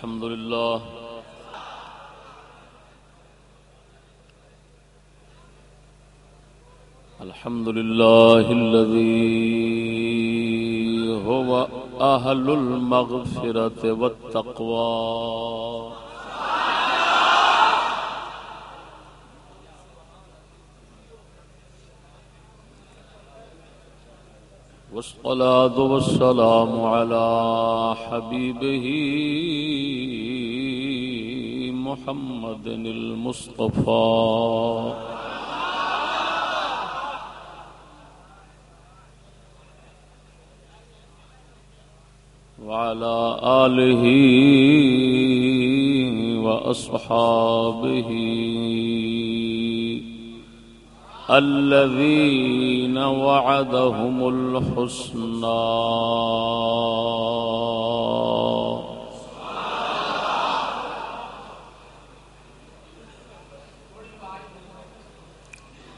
الحمد لله. الحمد لله الذي هو أهل المغفرة والتقوى. والصلاة والسلام على حبيبه محمد المصطفى. وعلى آله وأصحابه الذين وعدهم الحسنى.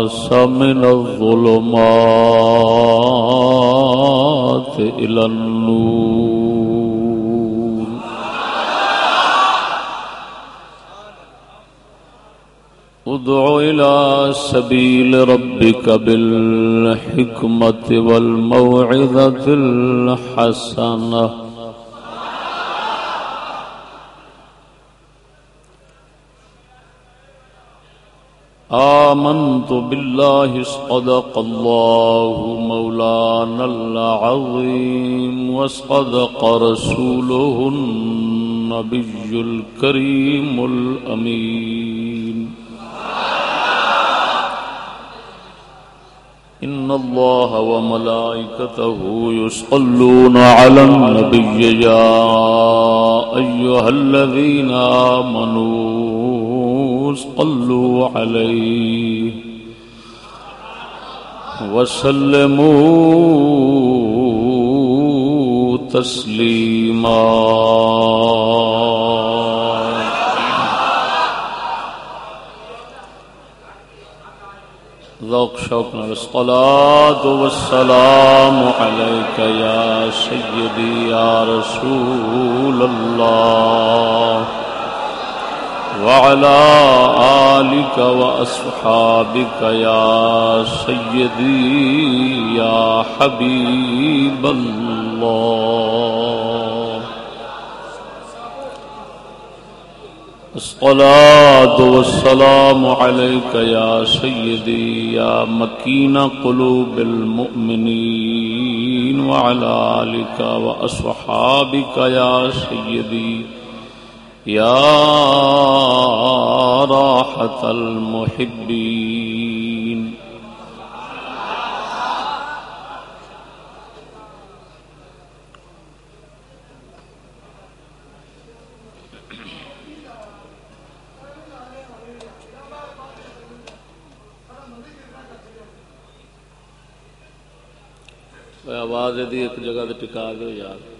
الناس من الظلمات إلى النور. ادع إلى سبيل ربك بالحكمة والموعظة الحسنة. آمنت بالله صدق الله مولانا العظيم وصدق رسوله النبي الكريم الأمين. إن الله وملائكته يصلون على النبي يا أيها الذين آمنوا صلوا عليه وسلموا تسليما ذوق شوق الصلاة والسلام عليك يا سيدي يا رسول الله وعلى آلك وأصحابك يا سيدي، يا حبيب الله. الصلاة والسلام عليك يا سيدي، يا مكين قلوب المؤمنين، وعلى آلك وأصحابك يا سيدي يا راحة المحبين. آواز دی ایک جگہ تے ٹکا دو یار۔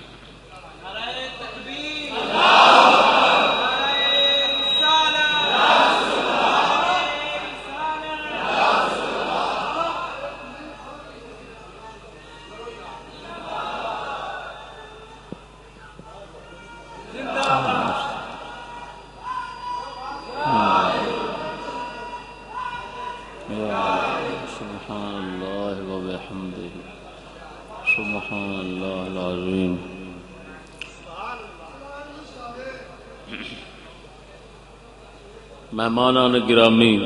مہمانان گرامی۔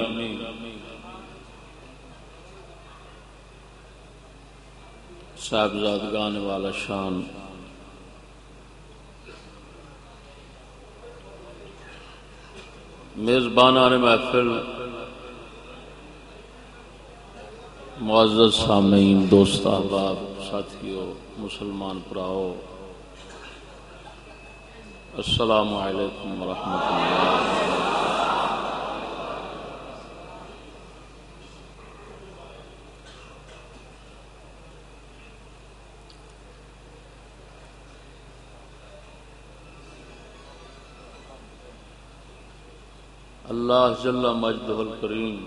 صاحبزادگان والا شان۔ میزبانان محفل معزز سامعین، دوست احباب، ساتھیو، مسلمان پراؤ۔ السلام علیکم ورحمۃ اللہ۔ اللہ جل مجد الکریم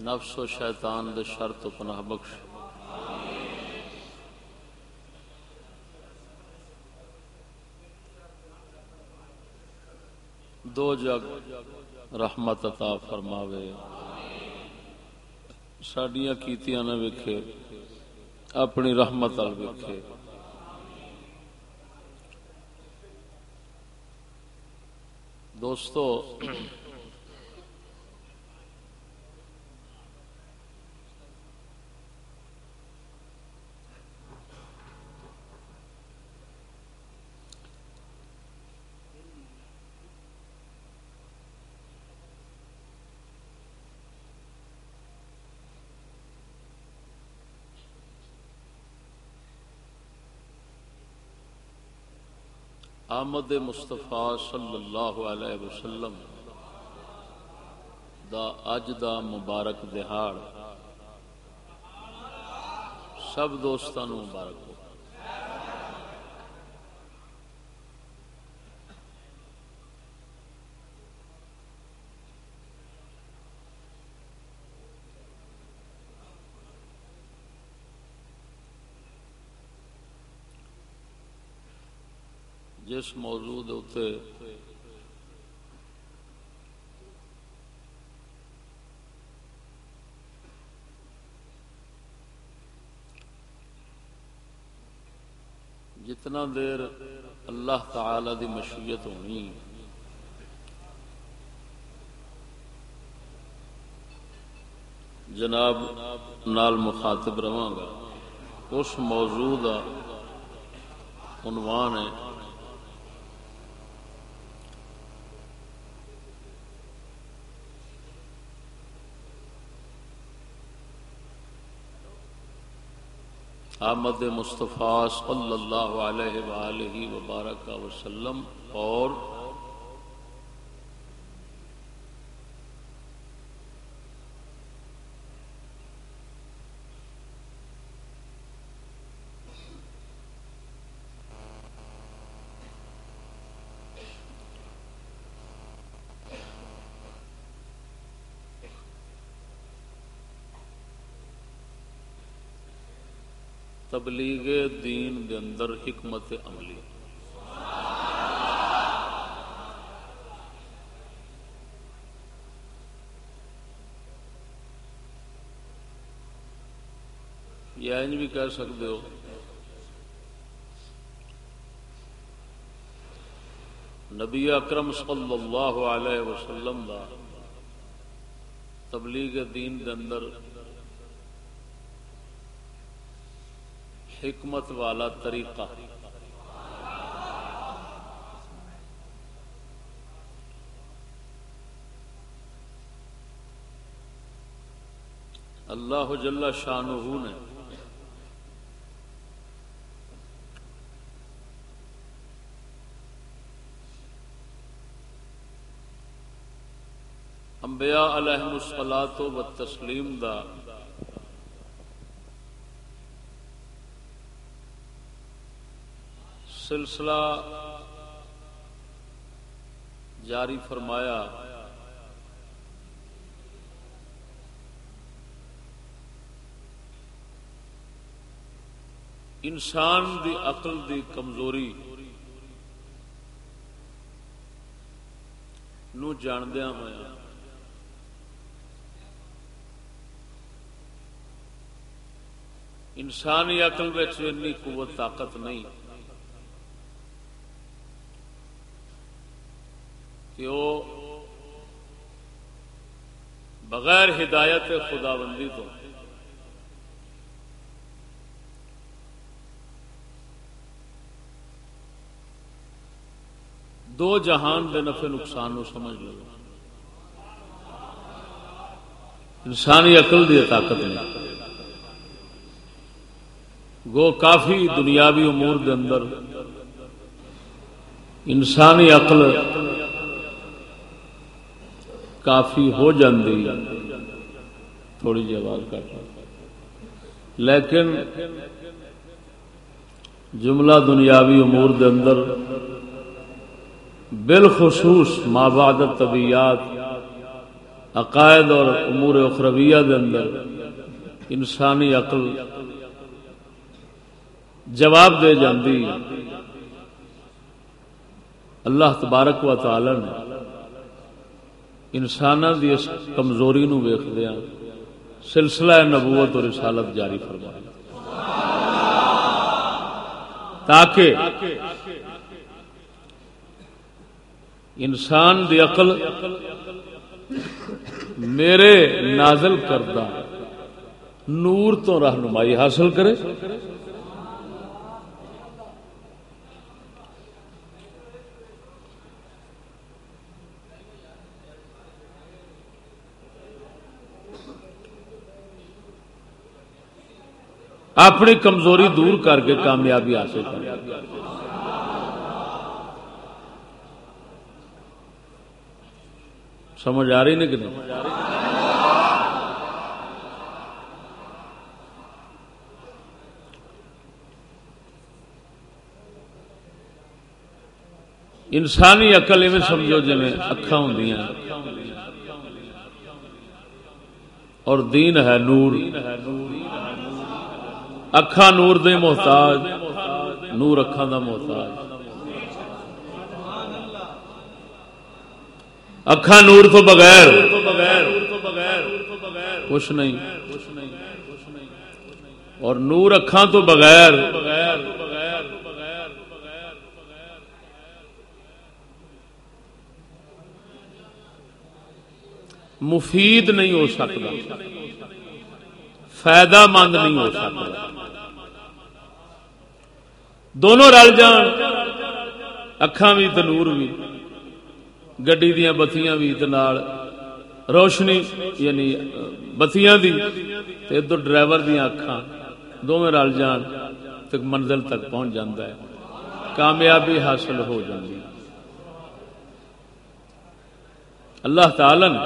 نفس و شیطان دے شرط و پناہ بخش۔ دو جگ رحمت عطا فرماوے۔ سڈیا کیتیاں نہ ویکھے اپنی رحمت وال ویکھے دوستو آمد مصطفیٰ صلی اللہ علیہ وسلم دا اج دا مبارک دہاڑ۔ سب دوستان مبارک۔ جس موضوع اتنے جتنا دیر اللہ تعالی دی مشیت ہونی جناب نال مخاطب رہا اس موضوع کا عنوان ہے آمد مصطفیٰ صلی اللہ علیہ وآلہ وبارک وسلم اور تبلیغ دین دے اندر حکمت عملی۔ یا انج بھی کہہ سکتے ہو۔ نبی اکرم صلی اللہ علیہ وسلم دا تبلیغ دین دے اندر حکمت والا طریقہ۔ اللہ جل شاہ نے انبیاء علیہ السلام و تسلیم دا سلسلہ جاری فرمایا۔ انسان دی عقل دی کمزوری نو جاندیا ہوا انسانی عقل میں قوت، طاقت نہیں۔ کہ وہ بغیر ہدایت خدا بندی تو۔ دو جہان دے نفع نقصان نو سمجھ لو۔ انسانی عقل دی طاقت نہیں۔ گو کافی دنیاوی امور دے اندر انسانی عقل کافی ہو جاندی۔ تھوڑی جی آواز کٹ لیکن جملہ دنیاوی امور دے اندر بالخصوص بعد طبیعت عقائد اور امور اخرویہ دے اندر انسانی عقل جواب دے جاندی۔ اللہ تبارک و تعالی نے انسان دی اس کمزوری نو ویخدیا ہاں۔ سلسلہ نبوت اور رسالت جاری فرمایا تاکہ انسان دی عقل میرے نازل کردہ نور تو رہنمائی حاصل کرے۔ اپنی کمزوری دور کر کے کامیابی حاصل کر۔ سمجھ آ رہی نہیں کہ نہیں؟ انسانی اقل میں سمجھو جی اکھا ہوں اور دین ہے نور۔ اکھا نور دے محتاج نور اکھا دا محتاج اکھا نور تو بغیر کچھ نہیں اور نور اکھا تو بغیر مفید نہیں ہو سکتا فائدہ مند نہیں ہو سکتا۔ دونوں رل جان۔ اکھان بھی تنور بھی گڈی دیا بتیاں بھی روشنی یعنی بتیاں دی ادھر ڈرائیور دیا اکھان دونوں رل جان تک منزل تک پہنچ جاتا ہے۔ کامیابی حاصل ہو جاتی اللہ تعالی نے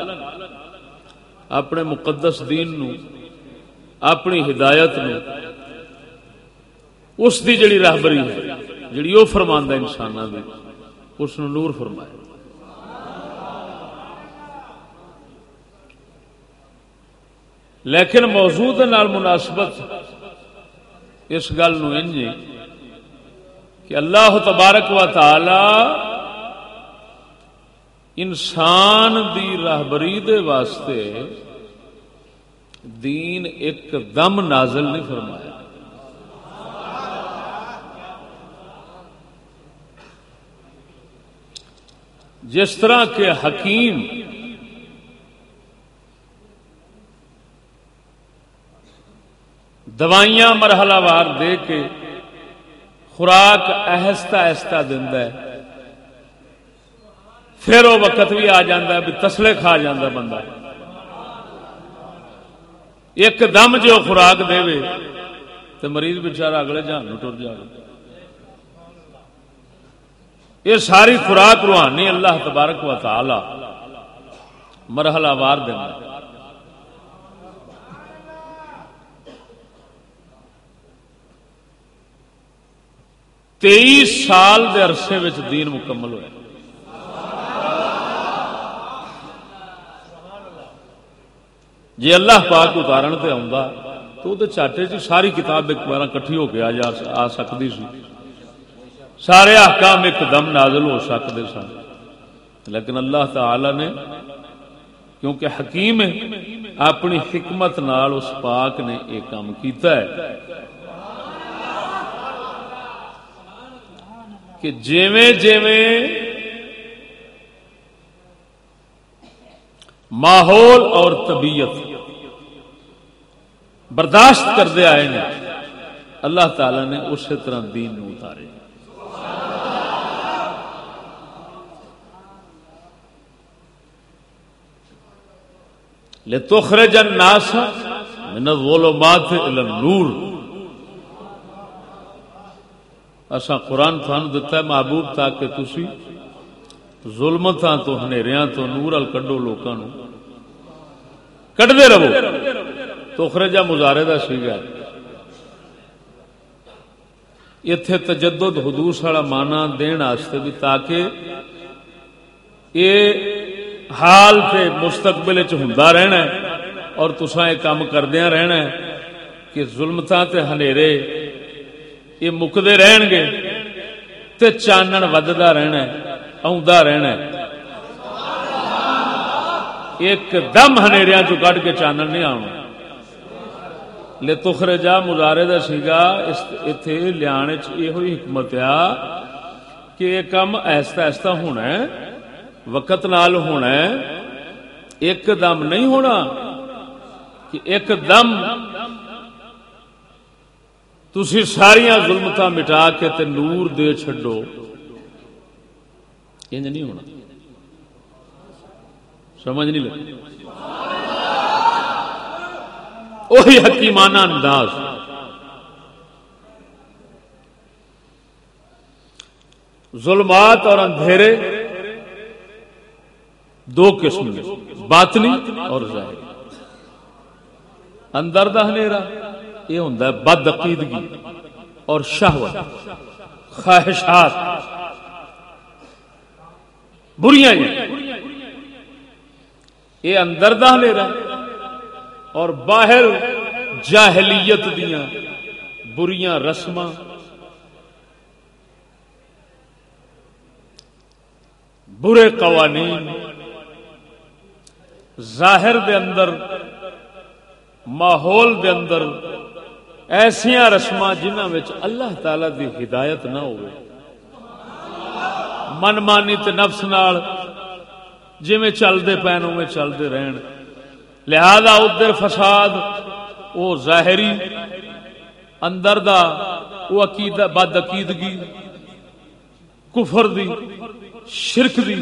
اپنے مقدس دین نو اپنی ہدایت نو۔ اس دی جڑی راہبری ہے، جڑی وہ فرما انسان دی، اس نو نور فرمایا لیکن موضوع نال مناسبت اس گل نو کہ اللہ تبارک و تعالی انسان دی راہبری دے واسطے دین ایک دم نازل نہیں فرمایا۔ جس طرح کے حکیم دوائیاں مرحلہ وار دے کے خوراک آہستہ آہستہ ہے، پھر وہ وقت بھی آ جا بھی تسلے کھا جا بندہ۔ ایک دم جو خوراک دے تو مریض بچارا اگلے جان ٹر جائے یہ ساری خوراک روحانی اللہ تبارک و تعالی مرحلہ وار دینا تیئیس سال دے عرصے دین مکمل ہوا جی اللہ پاک اتارن تے آ تو وہ چاٹے چ ساری کتاب ایک بار کٹھی ہو کے آ جا، آ سکتی سی۔ سارے احکام ایک دم نازل ہو سکتے سن۔ لیکن اللہ تعالی نے، کیونکہ حکیم ہے، اپنی حکمت نال اس پاک نے یہ کام کیتا ہے۔ کہ جیویں جیویں ماحول اور طبیعت برداشت کرتے آئے ہیں۔ اللہ تعالی نے اسی طرح دین نو اتارے۔ لتخرج الناس من الظلمات الى النور۔ اسا قرآن تھانو دتا ہے، محبوب تھا تاکہ تسی ظلمتاں تو ہنیریاں تو نور ال کڈو لوکاں نو۔ کڈدے رہو۔ تخرجا مظاہرے دا سیگا ایتھے تجدد حدوث والا مانا دین واسطے بھی تاکہ یہ حال تے مستقبل چ ہوندا رہنا ہے اور تسا یہ کام کردیا رہنا ہے کہ ظلمتاں تے ہنیرے یہ مکدے رہن گے تے چانن وددا رہنا ہے رہنا ہے۔ ایک دم ہنیریاں چ کڈ کے چانن نہیں آنا لے تخرجا مظاہرے دا سیگا ایتھے لیانے چ یہ حکمت آ کہ یہ کام ایستا ایستا ہونا ہے، وقت نال ہونا ہے، ایک دم نہیں ہونا کہ ایک دم تسی ساریاں ظلمتاں مٹا کے تے نور دے چھڈو۔ انج نہیں ہونا۔ سمجھ نہیں لگی وہی حکیمانہ انداز۔ ظلمات اور اندھیرے دو قسم میں باطنی اور ظاہر اندر دا ہنیرا یہ ہوں بد عقیدگی اور شہوت، خواہشات۔ بریاں یہ اندر دا ہنیرا اور باہر جاہلیت دیا بریاں رسم برے قوانین ظاہر دے اندر، ماحول دے اندر ایسیا رسم جنہوں اللہ تعالی دی ہدایت نہ ہو من مانی تے نفس نال جی چلتے پین میں چلتے رہن۔ لہذا ادھر فساد، وہ ظاہری، اندر دا، وہ عقید بد عقیدگی کفر دی، شرک دی،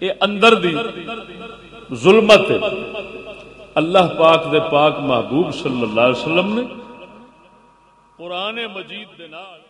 اے اندر دی ظلمت اللہ پاک دے پاک محبوب صلی اللہ علیہ وسلم نے قرآن مجید دے نال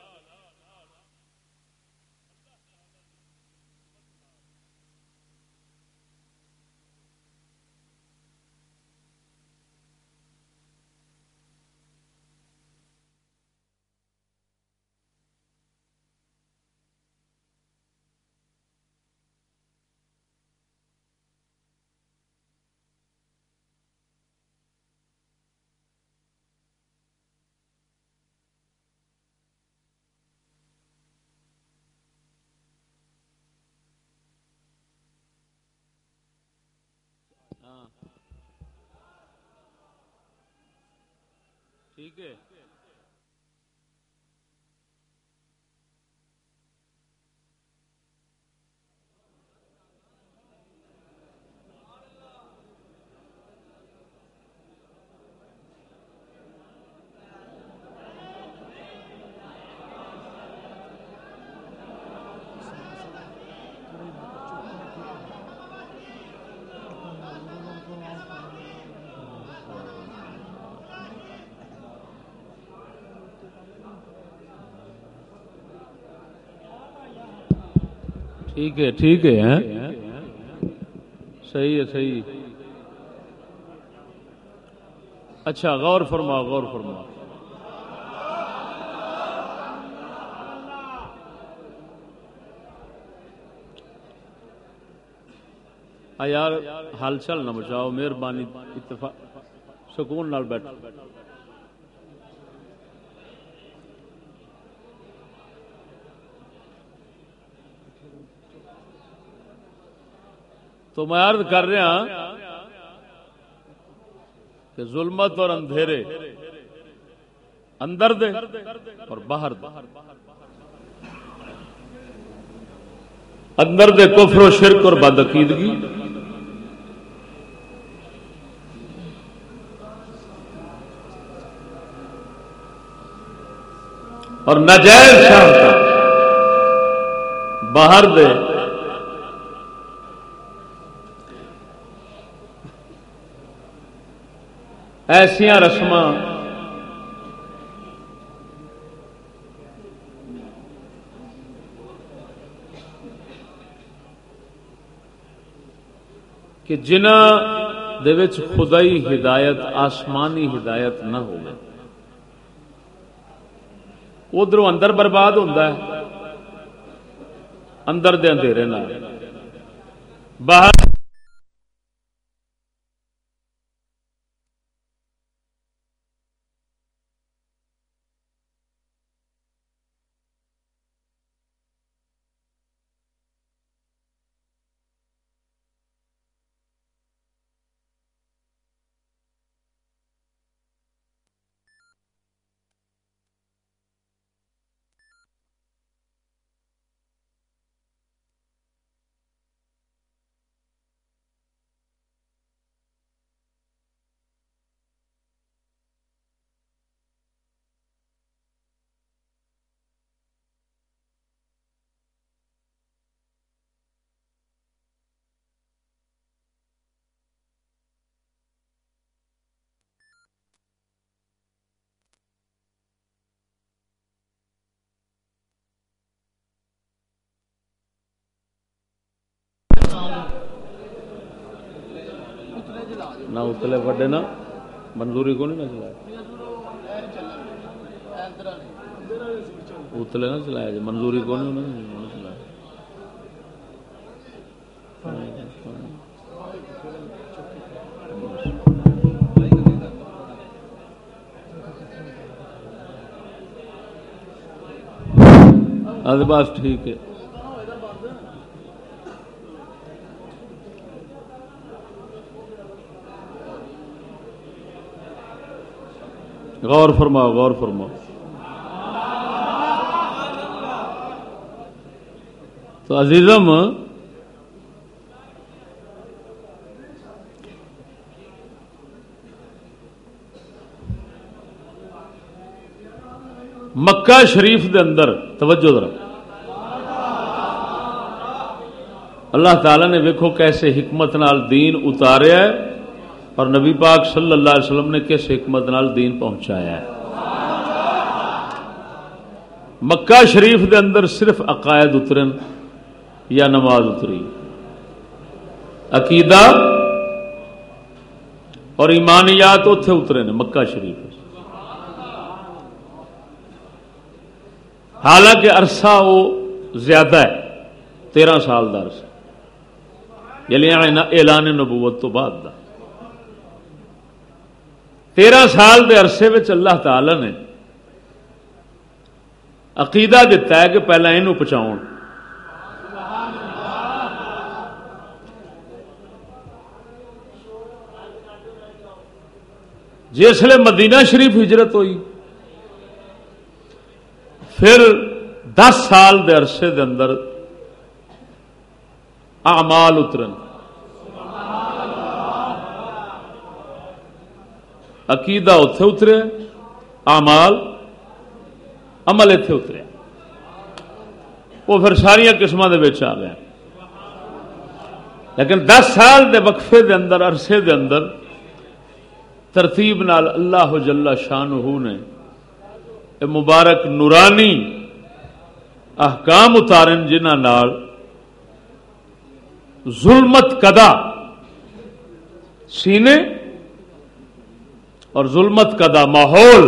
ٹھیک ہے۔ ٹھیک ہے ٹھیک ہے ہاں؟ صحیح ہے، صحیح اچھا غور فرما غور فرما یار، حال چل نہ بچاؤ، مہربانی، اتفاق، سکون نال بیٹھ تو میں عرض کر رہا ہاں کہ ظلمت اور اندھیرے اندر دے اور باہر دے۔ اندر دے کفر و شرک اور بدعقیدگی۔ اور نجائز شاہ باہر دے ایسیا رسم کہ جنہ خدائی ہدایت، آسمانی ہدایت نہ ہو ادھر اندر برباد ہوتا ہے، اندر دے اندھیرے باہر نہ اتلے وڈے نا منظوری کو نہیں نہ چلایا اتلے نہ چلایا جی منظوری کو نہیں چلایا بس ٹھیک ہے غور فرما غور فرما تو عزیزم، مکہ شریف دے اندر، توجہ ذرا۔ اللہ تعالی نے ویکو کیسے حکمت نال دین اتاریا ہے۔ اور نبی پاک صلی اللہ علیہ وسلم نے کس حکمت نال دین پہنچایا ہے؟ مکہ شریف دے اندر صرف عقائد اترن یا نماز اتری؟ عقیدہ اور ایمانیات اتے اترے نے مکہ شریف۔ حالانکہ عرصہ وہ زیادہ ہے، تیرہ سال کا عرصہ۔ یعنی اعلان نبوت تو بعد دا۔ تیرہ سال دے عرصے میں اللہ تعالی نے عقیدہ دتا ہے کہ پہلے یہ پہنچاؤ جسے مدینہ شریف ہجرت ہوئی، پھر دس سال دے عرصے دے اندر اعمال اترن۔ عقیدہ اتے اتریا آمال عمل اتے اتریا وہ پھر ساریا قسم آ گیا لیکن دس سال دے وقفے دے اندر، عرصے دے اندر ترتیب نال اللہ جل شان نے مبارک نورانی احکام اتارن جنہ ظلمت کدا سینے اور ظلمت کا دا ماحول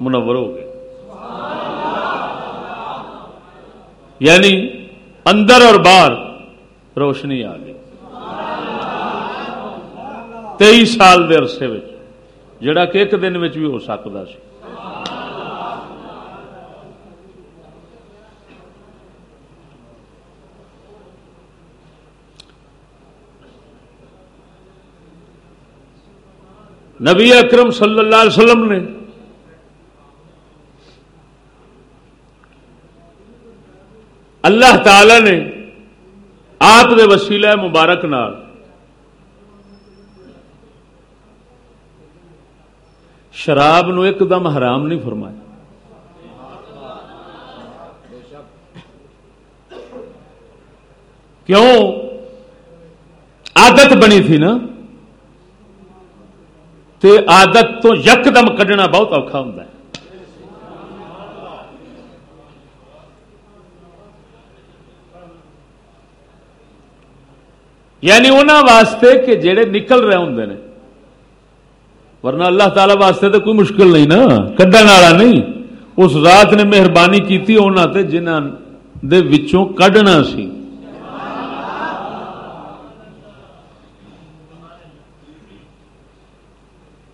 منور ہو گیا یعنی اندر اور باہر روشنی آ گئی۔ تئی سال کے عرصے جڑا کہ ایک دن بھی ہو سکتا سی۔ نبی اکرم صلی اللہ علیہ وسلم نے اللہ تعالی نے آپ دے وسیلہ مبارک نال شراب نو ایک دم حرام نہیں فرمایا۔ کیوں؟ عادت بنی تھی نا۔ تے عادت تو یکدم کڈنا بہت اوکھا ہوں یعنی انہوں واسطے کہ جڑے نکل رہے ہوں نے۔ ورنہ اللہ تعالی واسطے تو کوئی مشکل نہیں نا، کڈن والا نہیں۔ اس رات نے مہربانی کی انہوں نے جنہوں دے وچوں کڈنا سی۔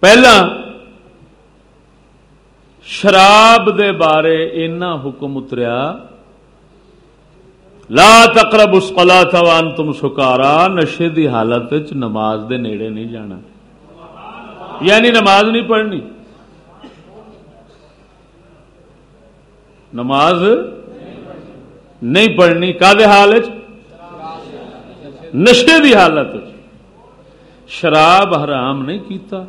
پہلا شراب دے بارے اینا حکم اتریا لا تقرب اس پلا وان تم سکارا نشے دی حالت نماز دے نیڑے نہیں جانا یعنی نماز نہیں پڑھنی نماز نہیں پڑھنی کا حال نشے دی حالت شراب حرام نہیں کیتا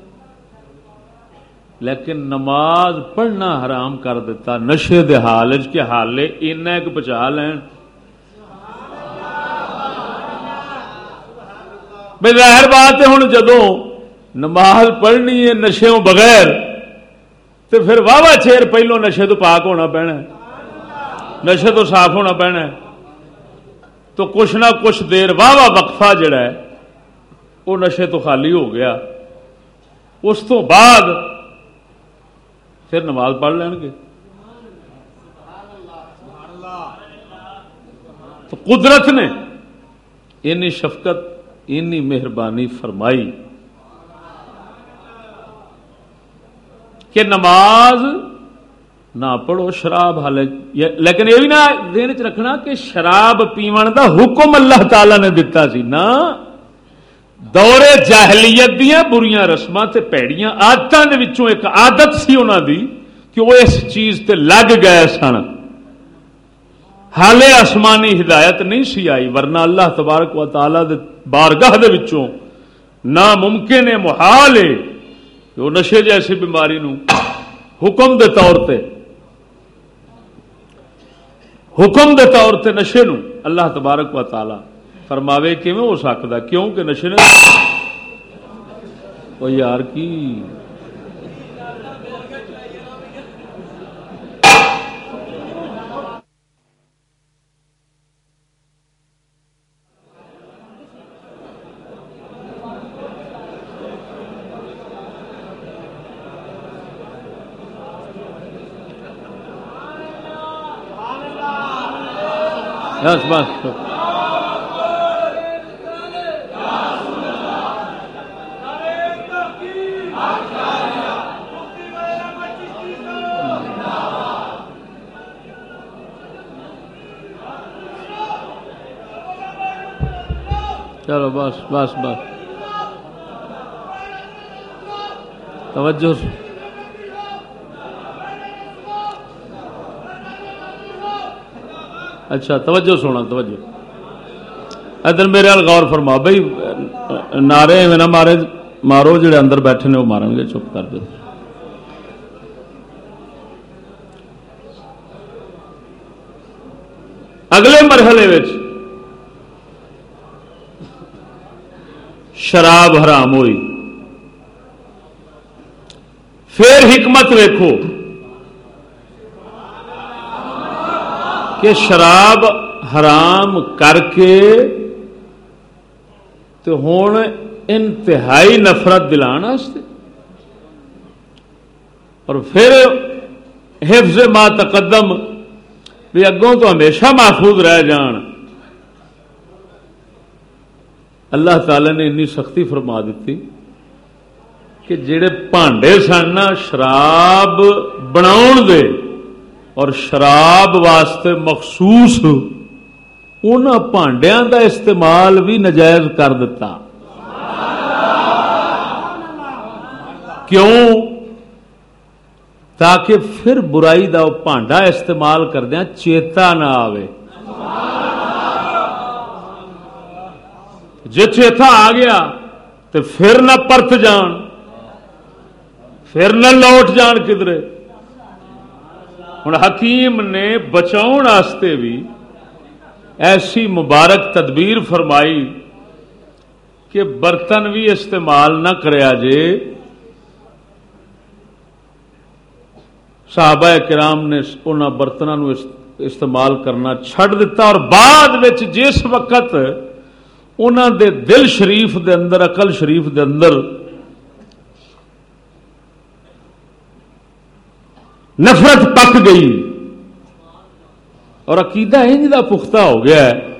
لیکن نماز پڑھنا حرام کر دیتا، نشے دے حال کے حالے ایک بچا لین۔ بھائی ظاہر بات ہے ہوں جدو نماز پڑھنی ہے نشے بغیر تو پھر واہ واہ چیر پہلو نشے تو پاک ہونا پینا نشے تو صاف ہونا پینا تو کچھ نہ کچھ دیر واہ واہ وقفہ جڑا ہے، وہ نشے تو خالی ہو گیا۔ اس تو بعد پھر نماز پڑھ لین گے۔ تو قدرت نے اینی شفقت اینی مہربانی فرمائی کہ نماز نہ پڑھو شراب حال لیکن یہ بھی نہ دن چ رکھنا کہ شراب پیو دا حکم اللہ تعالی نے دتا سی نا دورے جاہلیت دیا بریاں رسم پیڑیاں آدتوں ایک آدت سی انہوں دی کہ وہ اس چیز تے لگ گئے سن۔ حالے آسمانی ہدایت نہیں سی آئی، ورنہ اللہ تبارک و تعالی دے بارگاہ دے وچوں ناممکن ہے، محال ہے کہ وہ نشے جیسی بیماری نو حکم دے طور تے، حکم دے طور تے نشے نو اللہ تبارک و تعالی فرماوے کیون ہو سکتا کیوں کہ نشے نے وہ یار کی؟ بس بس۔ چلو، بس بس بس۔ توجہ۔ اچھا توجہ سونا توجہ۔ ادھر میرے غور فرما، بھائی، نعرے میں نہ مارے، مارو، جڑے اندر بیٹھے نے، وہ مارن گے، چپ کر دو اگلے مرحلے شراب حرام ہوئی۔ پھر حکمت ویکو کہ شراب حرام کر کے تو ہوں انتہائی نفرت دلان اور پھر حفظ ما تقدم بھی اگوں تو ہمیشہ محفوظ رہ جان۔ اللہ تعالی نے انی سختی فرما دیتی کہ جڑے پانڈے سن شراب بنا دے اور شراب واسطے مخصوص ان پانڈیا دا استعمال بھی نجائز کر دیتا کیوں؟ تاکہ پھر برائی دا پانڈا استعمال کردیا چیتا نہ آئے جی چیتا آ گیا تو پھر نہ پرت جان، پھر نہ لوٹ جان کدھر ہوں حکیم نے بچاؤ واسطے بھی ایسی مبارک تدبیر فرمائی کہ برتن بھی استعمال نہ کریا جے۔ صحابہ کرام نے ان برتنوں استعمال کرنا چھڑ دیتا اور بعد جس وقت انہوں دے دل شریف دے اندر، عقل شریف دے اندر نفرت پک گئی۔ اور عقیدہ انج دا پختہ ہو گیا ہے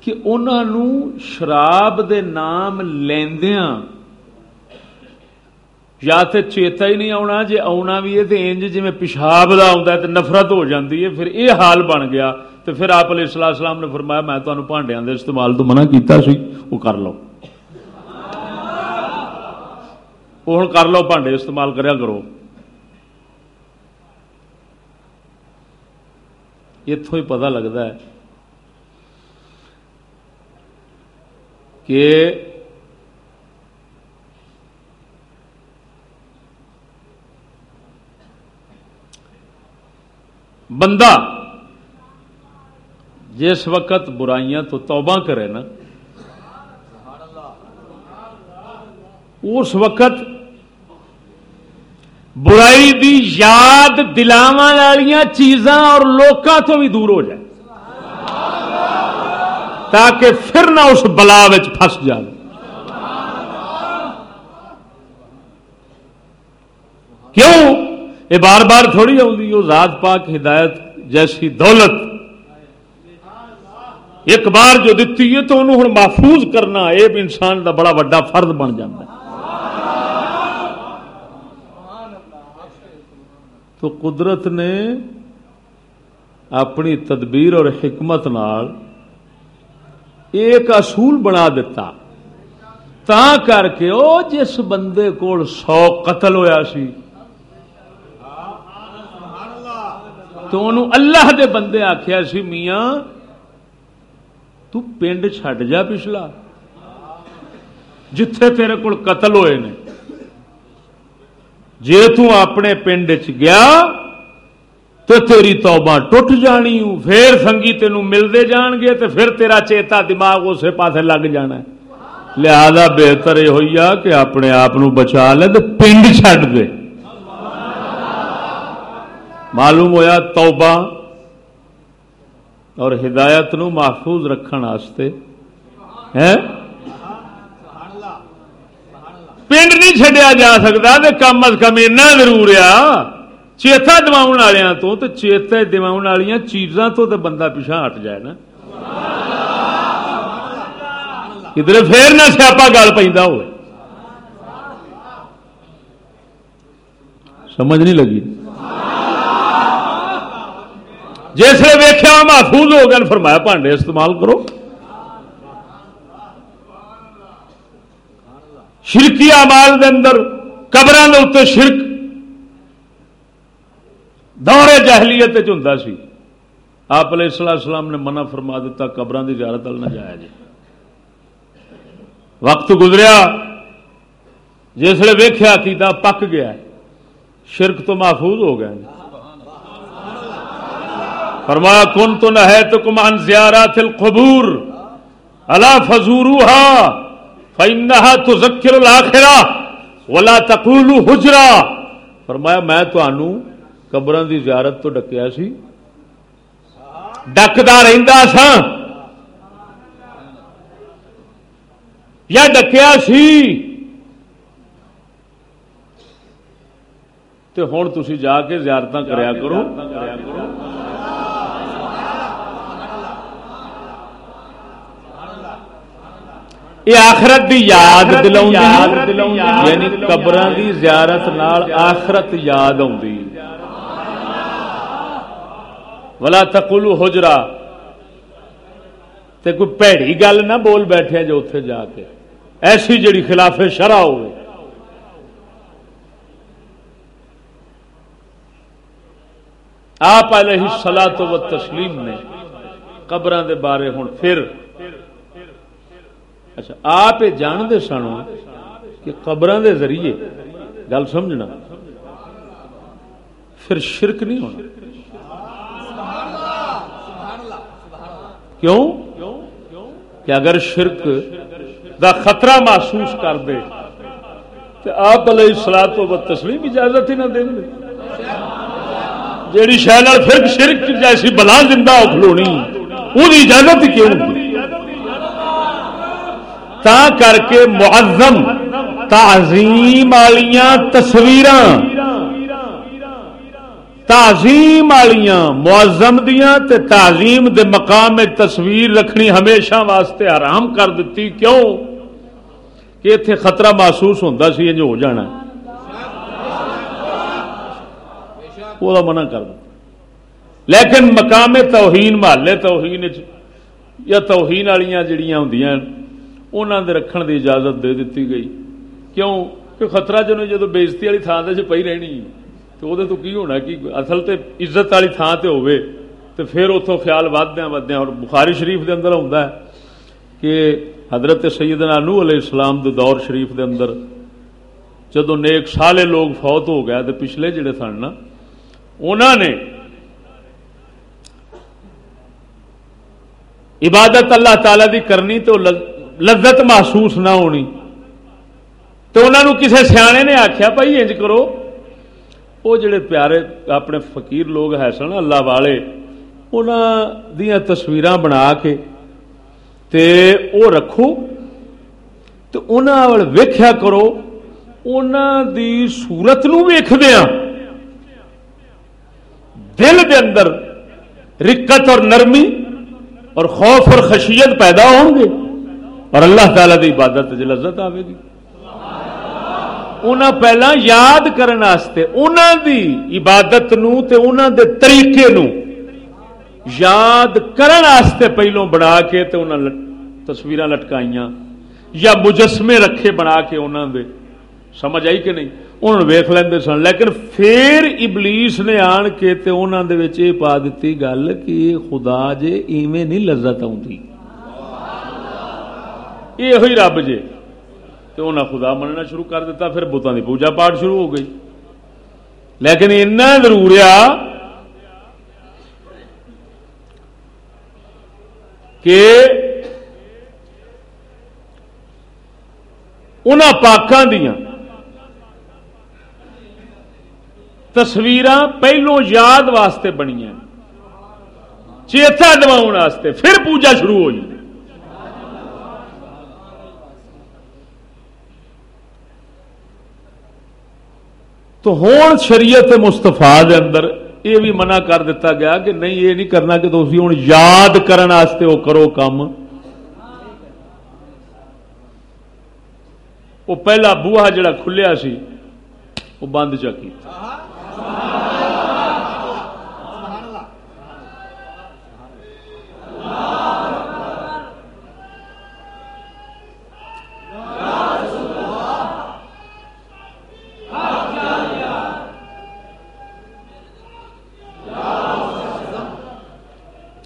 کہ انہوں شراب دے نام لیندیاں یا تے چیتا ہی نہیں آنا جی آنا بھی ہے تو انج جی پیشاب کا آتا ہے تو نفرت ہو جاتی ہے، پھر یہ حال بن گیا۔ تو پھر آپ علیہ السلام السلام نے فرمایا، میں تمہیں بھانڈیا کے استعمال تو منع کیتا سی وہ کر لو۔ وہ ہوں کر لو بھانڈے استعمال کریا کرو۔ اتوں ہی پتا لگتا ہے کہ بندہ جس وقت برائیاں تو توبہ کرے نا، اس وقت برائی دی یاد دلاو والی چیزاں اور لوکاں تو بھی دور ہو جائے، تاکہ پھر نہ اس بلا پھنس جائے۔ کیوں؟ یہ بار بار تھوڑی آؤں ذات پاک ہدایت جیسی دولت۔ ایک بار جو دیتی ہے تو انہوں محفوظ کرنا، یہ انسان کا بڑا وڈا فرد بن جاتا ہے۔ تو قدرت نے اپنی تدبیر اور حکمت نال ایک اصول بنا دیتا۔ تا کر کے او جس بندے کو سو قتل ہویا سی تو انہوں اللہ دے بندے آخیا سی، میاں، تو پنڈ چھڈ جا پچھلا۔ جتھے تیرے کو قتل ہوئے نے۔ جی اپنے پنڈ چ گیا تو تیری توبہ ٹوٹ جانی پھر سنگی تین ملتے جان گے تو پھر تیرا چیتا دماغ اسے پاس لگ جانا لہذا بہتر یہ ہوئی کہ اپنے آپ بچا لے تو پنڈ چڈ دے۔ معلوم ہویا توبہ اور ہدایت نو محفوظ رکھنے پنڈ نہیں چڈیا جا سکتا تو کم از کم ایسا ضرور آ چیتا دما والوں تو چیتا دما والی چیزاں تو بندہ پیچھا ہٹ جائے نا۔ کدھر پھر نہ سیاپا گل پہ ہو سمجھ نہیں لگی۔ جسے ویخیا محفوظ ہو گیا فرمایا پانڈے استعمال کرو۔ شرکی امال دے اندر قبر اتنے شرک دورے جہلیت ہوں سی۔ آپ علیہ السلام السلام نے منع فرما دیتا قبر کی زیارت نہ جایا جی وقت گزریا جسے ویخیا کیتا، پک گیا۔ شرک تو محفوظ ہو گیا فرمایا کن تو نہ ہے تو کمان زیارات القبور اللہ فضورا فإنها تذکر الاخرہ ولا تقول حجرا فرمایا، میں تانوں قبراں دی زیارت تو ڈکیا سی۔ ڈکدا رہندا سا یا ڈکیا سی۔ تے ہن تسی جا کے زیارتاں کریا کرو یہ آخرت دی یاد دلا یعنی قبر دی زیارت نال آخرت یاد آئی ولا تقولو حجرا۔ تے کوئی پیڑی گل نہ بول بیٹھے جو اتے جا کے۔ ایسی جڑی خلاف شرع ہوئے۔ آپ علیہ سلا تو تسلیم نے قبر دے بارے ہوں پھر اچھا آپ یہ جانتے سن کہ قبر دے ذریعے، گل سمجھنا، پھر شرک نہیں ہونا۔ کیوں؟ کہ اگر شرک دا خطرہ محسوس کر دے تو آپ علیہ سلا تو تسلیم اجازت ہی نہ دیں گے جیڑی شہر پھر شرک جیسی بلا زندہ کھلونی وہ اجازت کیوں تا کر کے معظم تعظیم والیاں تصویر تعظیم والیاں معظم دیاں تے تعظیم دے مقام میں تصویر رکھنی ہمیشہ واسطے آرام کر دیتی۔ کیوں؟ کہ اتنے خطرہ محسوس ہوتا سی جو ہو جانا۔ وہ منع کر دیا لیکن مقام توہین محلے، توہین یا توہین والیاں جڑیاں ہوں انہوں نے رکھن دی اجازت دے دیتی گئی کیوں کہ خطرہ جنوں جدو بےزتی والی تھان سے پی رہنی تو وہ تو کی ہونا کہ اصل تے عزت والی تھان تے ہوئے تو پھر اتوں خیال ودیا ودیا اور بخاری شریف دے اندر آتا ہے کہ حضرت سیدنا نو علیہ السلام دے دور شریف دے اندر جدو نیک سالے لوگ فوت ہو گیا تو پچھلے جڑے سن نا انہوں نے عبادت اللہ تعالی دی کرنی تو لذت محسوس نہ ہونی۔ تو انہوں نے کسی سیانے نے آخیا بھائی انج کرو۔ وہ جڑے پیارے اپنے فقیر لوگ ہے سن، اللہ والے انہوں دیا تصویر بنا کے تے او رکھو۔ تو انہوں ویخیا کرو انہوں دی سورت دیا ہاں۔ دل دے اندر رکت اور نرمی اور خوف اور خشیت پیدا ہوں گے۔ اور اللہ تعالی دی عبادت لذت آئے گی۔ انہاں پہلا یاد کرنے انہوں دی عبادت نو تے انہوں دے طریقے نو یاد کرنے پہلوں بنا کے تے انہوں تصویر لٹکائیاں یا مجسمے رکھے بنا کے انہوں دے۔ سمجھ آئی کہ نہیں؟ انہوں نے ویخ لیندے سن، لیکن پھر ابلیس نے آن کے تے انہوں دے وچ پا دیتی گل کہ خدا جے ایویں نہیں لذت آتی یہ ہوئی رب جے تو انہیں خدا مننا شروع کر دیتا، پھر بتان کی پوجا پاٹ شروع ہو گئی۔ لیکن اتنا ضرور آ کہ ان پاکوں دیا تصویر پہلو یاد واسطے بنیا چیتا دوا پھر پوجا شروع ہوئی۔ تو ہون شریعت مستفا اندر یہ بھی منع کر دیتا گیا کہ نہیں، یہ نہیں کرنا کہ تھی ہوں یاد کرنے وہ کرو کام۔ وہ پہلا بوہا جڑا کھلیا سی، وہ بند چکی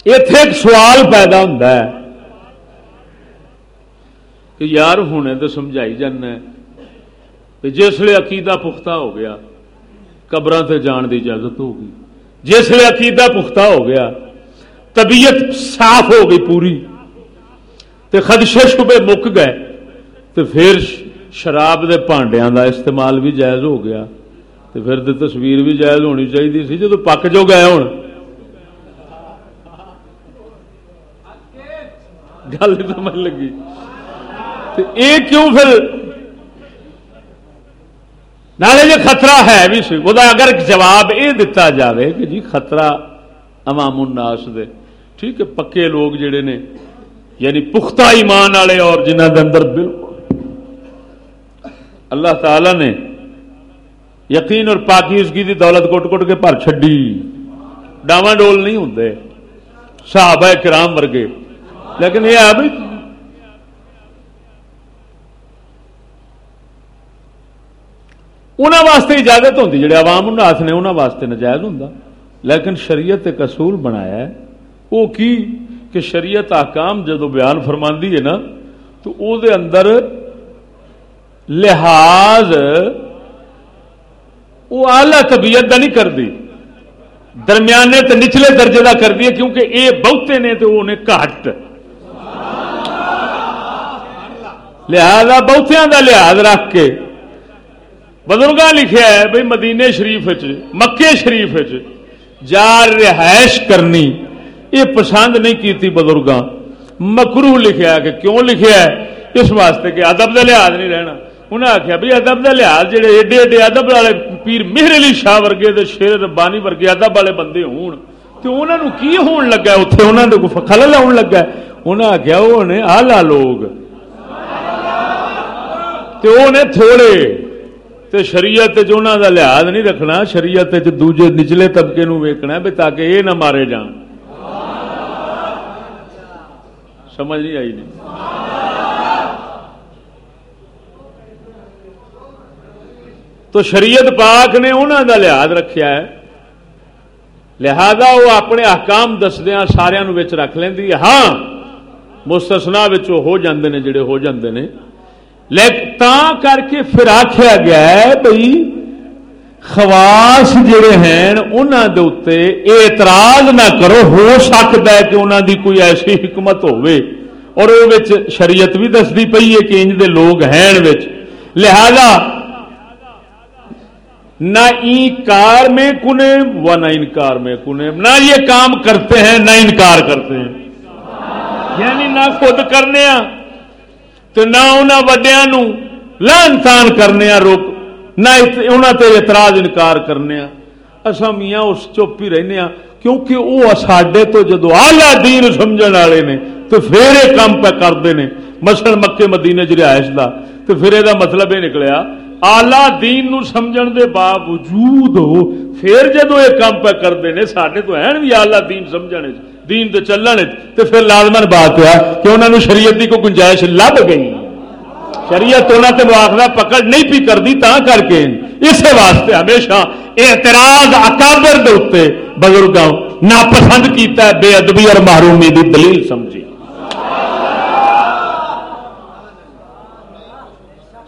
اتے ایک سوال پیدا ہوتا ہے کہ یار ہونے تو سمجھائی جانا جسے عقیدہ پختہ ہو گیا قبر سے جان کی اجازت ہوگی جسے عقیدہ پختہ ہو گیا، طبیعت صاف ہو گئی پوری۔ تے خدشے شبے مک گئے۔ تو پھر شراب دے پانڈیا دا استعمال بھی جائز ہو گیا۔ تو پھر تصویر بھی جائز ہونی چاہیے سی جب پک جو گئے ہوں گل سمجھ لگی۔ یہ کیوں پھر؟ نالے جو خطرہ ہے بھی سی وہ اگر جواب یہ دتا جاوے کہ جی خطرہ عوام الناس دے۔ ٹھیک ہے، پکے لوگ جڑے نے یعنی پختہ ایمان والے اور جنہ دے اندر بالکل۔ اللہ تعالی نے یقین اور پاکیزگی دی دولت کٹ کٹ کے پر چڈی ڈاواں ڈول نہیں ہوں صحابہ کرام ورگے۔ لیکن یہ ہے انہوں واسطے اجازت ہوتی جڑے عوام الناس نے انہوں واسطے نجائز ہوں لیکن شریعت ایک اصول بنایا ہے۔ وہ کی؟ کہ شریعت احکام جدو بیان فرما ہے نا، تو او دے اندر لحاظ وہ آلہ طبیعت کا نہیں کرتی درمیانے تے نچلے درجے کا کر دی کیونکہ اے بہتے نے تو انہیں گھٹ لہذا بہتیاں دا لحاظ رکھ کے بزرگ لکھا ہے بھائی مدینے شریف مکے شریف جا رہائش کرنی، یہ پسند نہیں کی بزرگاں۔ مکرو لکھیا کہ کیوں لکھیا ہے؟ اس واسطے کہ ادب کا لحاظ نہیں رہنا۔ انہیں آخیا بھی ادب کا لحاظ جہے ایڈے ایڈے ادب والے پیر مہر علی شاہ ورگے شیر ربانی ورگے ادب والے بندے ہون تو انہوں کی ہون لگا اتنے انہوں نے خلل آن لگا انہیں آخیا وہ نے آلہ لوگ وہ نے تھوڑے تے شریعت انہوں کا لحاظ نہیں رکھنا شریعت دوجے نچلے طبقے نو ویکنا بھی تاکہ یہ نہ مارے جان سمجھ نہیں آئی نہیں تو شریعت پاک نے انہوں کا لحاظ رکھیا ہے لہذا وہ اپنے احکام دسدیا سارا رکھ لینی ہاں مستسنا ہو جاندے نے جڑے ہو جاندے نے لیکن کر کے پھر آخیا گیا ہے بھائی خواس جڑے ہیں انہوں دے اتنے اعتراض نہ کرو، ہو سکتا ہے کہ انہوں دی کوئی ایسی حکمت ہوے اور وہ شریعت بھی دستی پی ہے کہ انج دے لوگ ہیں لہذا نہ انکار میں کنے و نہ انکار میں کنے۔ نہ یہ کام کرتے ہیں، نہ انکار کرتے ہیں۔ یعنی نہ خود کرنے ہاں۔ تو نہ انہوں وڈیا لان کرنے روک نہ انہوں تے اعتراض انکار کرنے اصا میاں اس چپ ہی رہنے کیونکہ وہ ساڈے تو جدو آلہ دین سمجھ والے نے تو پھر یہ کام پہ کرتے ہیں مسل مکے مدینے چ رہائش کا تو پھر یہ مطلب یہ نکلیا آلہ دین نو سمجھن دے باوجود ہو پھر جدو یہ کام پہ کرتے ہیں سارے تو ہے بھی آلہ دین سمجھنے دین دے چلنے تو پھر لازمن بات ہے کہ انہوں نے شریعت کی کوئی گنجائش لب گئی۔ شریعت انہوں نے مواخذہ پکڑ نہیں پی کرتی تا کر کے اس واسطے ہمیشہ اعتراض اکابر دے اتنے بزرگوں ناپسند کیتا ہے، بے ادبی اور محرومی دی دلیل سمجھی۔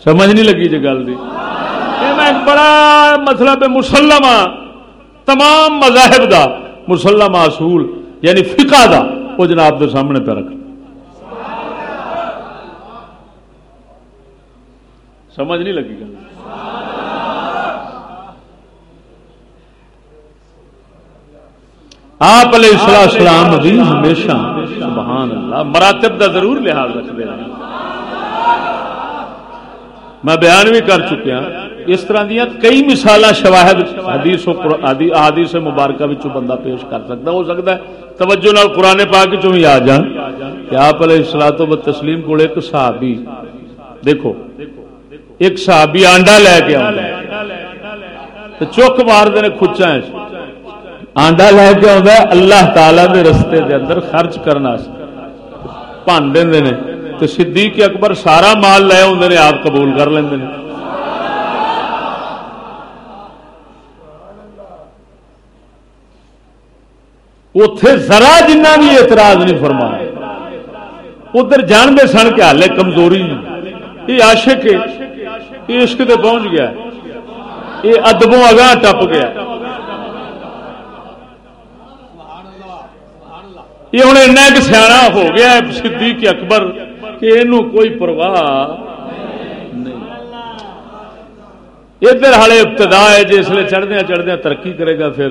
سمجھ نہیں لگی جی گل میں بڑا مطلب مسلم تمام مذاہب دا مسلم اصول یعنی فقہ دا، وہ جناب دے سامنے پہ رکھ۔ سمجھ نہیں لگی گل۔ آپ علیہ السلام بھی ہمیشہ سبحان اللہ مراتب دا ضرور لحاظ رکھتے ہیں۔ میں بیان بھی کر چکیا اس طرح دیا کئی مثال شواہد حدیث حدیث مبارکہ بندہ پیش کر سکتا ہو سکتا ہے توجہ نال قرآن پاک چوں ہی آ جان کہ آپ علیہ السلاۃ و تسلیم کو ایک صحابی دیکھو، ایک صحابی آنڈا لے کے تو چک مار دے کھچا آنڈا لے کے آتا اللہ تعالی دے رستے دے اندر خرچ کرنا پن دے تو صدیق اکبر سارا مال لے آدھے آپ قبول کر لیں اتے ذرا جنہ بھی اعتراض نہیں فرما ادھر جانتے سن کے ہالے کمزوری یہ عاشق یہ عشق تے پہنچ گیا۔ یہ ادبوں اگاں ٹپ گیا۔ یہ ہوں ایک سیاح ہو گیا صدیق اکبر، کہ یہ کوئی پرواہ نہیں۔ ادھر ہالے ابتدا ہے، جس لیے چڑھدیا چڑھدیا ترقی کرے گا پھر۔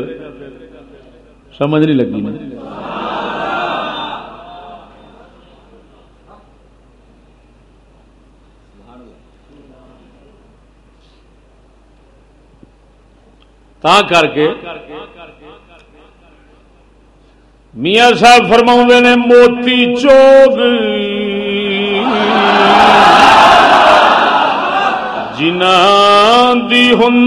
سمجھ نہیں لگی تا کر کے میاں صاحب فرما نے، موتی چوگ جنا دی ہوں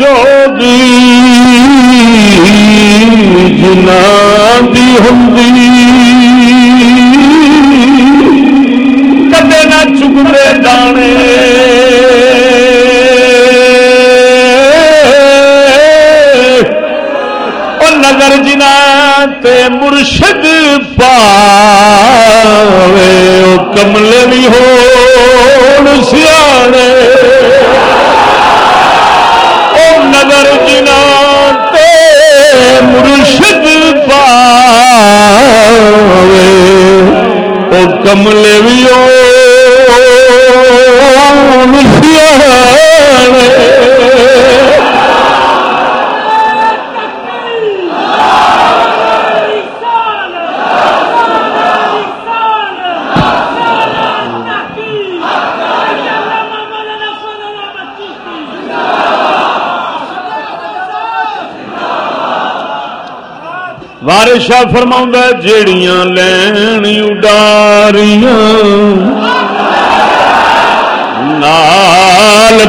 موتی جنا دی ہوں کدے نہ چکتے دانے نظر جنا تے مرشد پاوے، او کملے بھی ہو سیانے۔ مگر جنا مرشد پا او کملے ویو مشیا بارشا فرما جیڑیاں لین اڈاریاں نال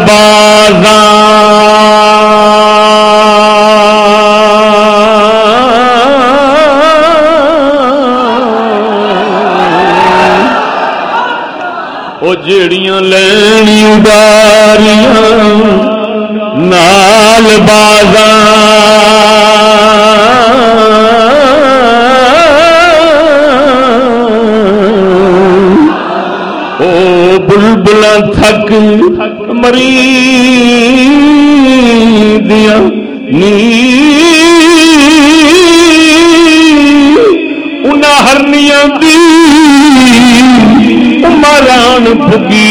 وہ جیڑیاں لین اڈاریاں نال بازار بلبل تھک مری دیا ان ہرنیاں دی ماران پگی